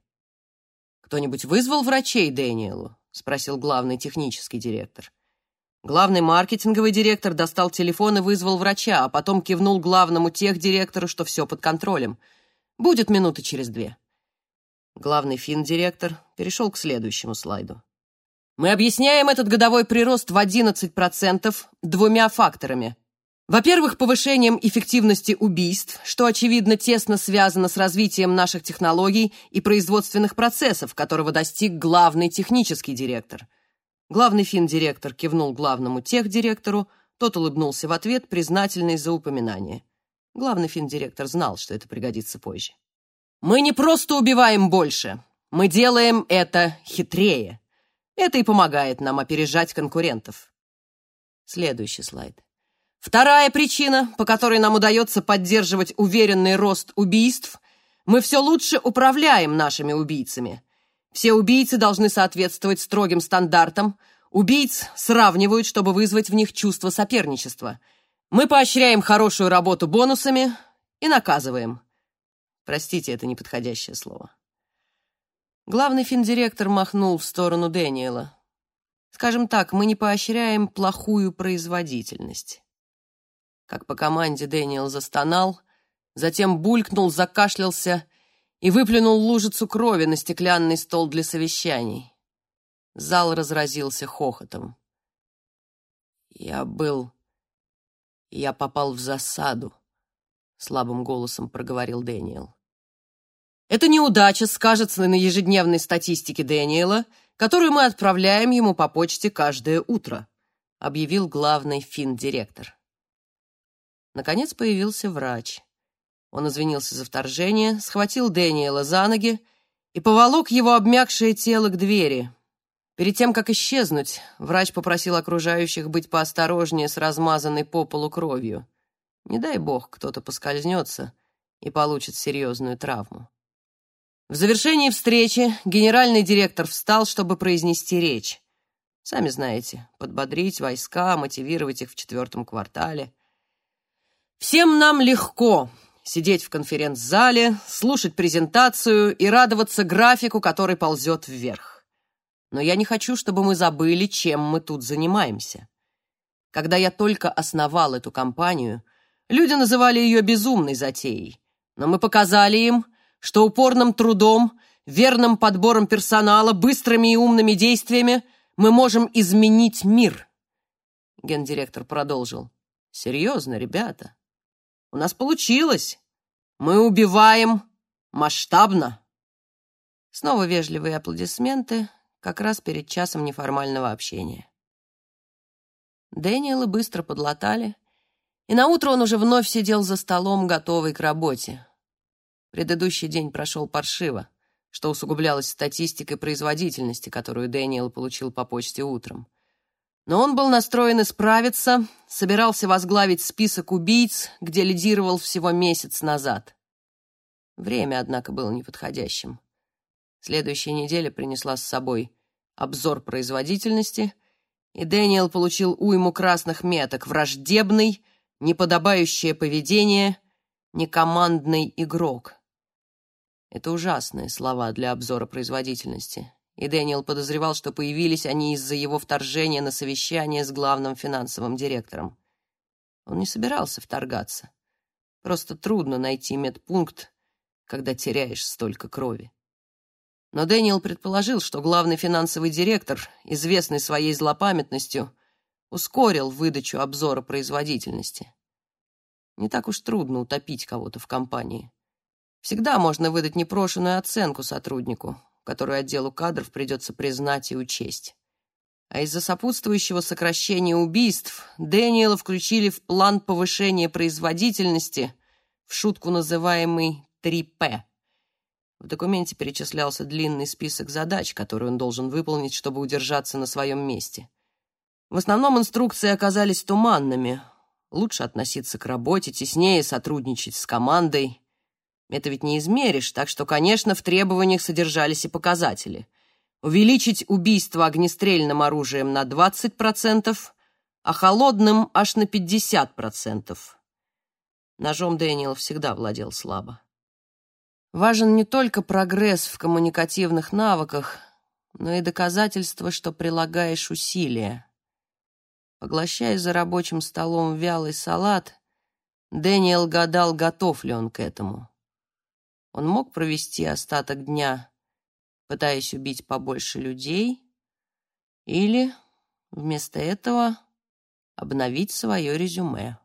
«Кто-нибудь вызвал врачей Дэниелу?» — спросил главный технический директор. Главный маркетинговый директор достал телефон и вызвал врача, а потом кивнул главному техдиректору, что все под контролем. Будет минуты через две. Главный фин-директор перешел к следующему слайду. Мы объясняем этот годовой прирост в 11% двумя факторами. Во-первых, повышением эффективности убийств, что, очевидно, тесно связано с развитием наших технологий и производственных процессов, которого достиг главный технический директор. Главный фин-директор кивнул главному техдиректору, тот улыбнулся в ответ, признательный за упоминание. Главный фин-директор знал, что это пригодится позже. «Мы не просто убиваем больше, мы делаем это хитрее. Это и помогает нам опережать конкурентов». Следующий слайд. Вторая причина, по которой нам удается поддерживать уверенный рост убийств, мы все лучше управляем нашими убийцами. Все убийцы должны соответствовать строгим стандартам. Убийц сравнивают, чтобы вызвать в них чувство соперничества. Мы поощряем хорошую работу бонусами и наказываем. Простите, это неподходящее слово. Главный финдиректор махнул в сторону Дэниела. Скажем так, мы не поощряем плохую производительность. Как по команде Дэниел застонал, затем булькнул, закашлялся и выплюнул лужицу крови на стеклянный стол для совещаний. Зал разразился хохотом. «Я был... Я попал в засаду», — слабым голосом проговорил Дэниел. «Эта неудача скажется на ежедневной статистике Дэниела, которую мы отправляем ему по почте каждое утро», — объявил главный фин-директор. Наконец появился врач. Он извинился за вторжение, схватил Дэниела за ноги и поволок его обмякшее тело к двери. Перед тем, как исчезнуть, врач попросил окружающих быть поосторожнее с размазанной по полу кровью. Не дай бог, кто-то поскользнется и получит серьезную травму. В завершении встречи генеральный директор встал, чтобы произнести речь. Сами знаете, подбодрить войска, мотивировать их в четвертом квартале — Всем нам легко сидеть в конференц-зале, слушать презентацию и радоваться графику, который ползет вверх. Но я не хочу, чтобы мы забыли, чем мы тут занимаемся. Когда я только основал эту компанию, люди называли ее безумной затеей. Но мы показали им, что упорным трудом, верным подбором персонала, быстрыми и умными действиями мы можем изменить мир. Гендиректор продолжил. Серьезно, ребята. У нас получилось. Мы убиваем масштабно. Снова вежливые аплодисменты, как раз перед часом неформального общения. Дэниела быстро подлатали, и наутро он уже вновь сидел за столом, готовый к работе. Предыдущий день прошел паршиво, что усугублялось статистикой производительности, которую Дэниел получил по почте утром. Но он был настроен исправиться, собирался возглавить список убийц, где лидировал всего месяц назад. Время, однако, было неподходящим. Следующая неделя принесла с собой обзор производительности, и Дэниел получил уйму красных меток, враждебный, неподобающее поведение, некомандный игрок. Это ужасные слова для обзора производительности и Дэниел подозревал, что появились они из-за его вторжения на совещание с главным финансовым директором. Он не собирался вторгаться. Просто трудно найти медпункт, когда теряешь столько крови. Но Дэниел предположил, что главный финансовый директор, известный своей злопамятностью, ускорил выдачу обзора производительности. Не так уж трудно утопить кого-то в компании. Всегда можно выдать непрошенную оценку сотруднику, которую отделу кадров придется признать и учесть. А из-за сопутствующего сокращения убийств Дэниела включили в план повышения производительности, в шутку называемый 3П. В документе перечислялся длинный список задач, которые он должен выполнить, чтобы удержаться на своем месте. В основном инструкции оказались туманными. Лучше относиться к работе, теснее сотрудничать с командой. Это ведь не измеришь, так что, конечно, в требованиях содержались и показатели. Увеличить убийство огнестрельным оружием на 20%, а холодным аж на 50%. Ножом Дэниел всегда владел слабо. Важен не только прогресс в коммуникативных навыках, но и доказательство, что прилагаешь усилия. Поглощая за рабочим столом вялый салат, Дэниел гадал, готов ли он к этому. Он мог провести остаток дня, пытаясь убить побольше людей, или вместо этого обновить свое резюме.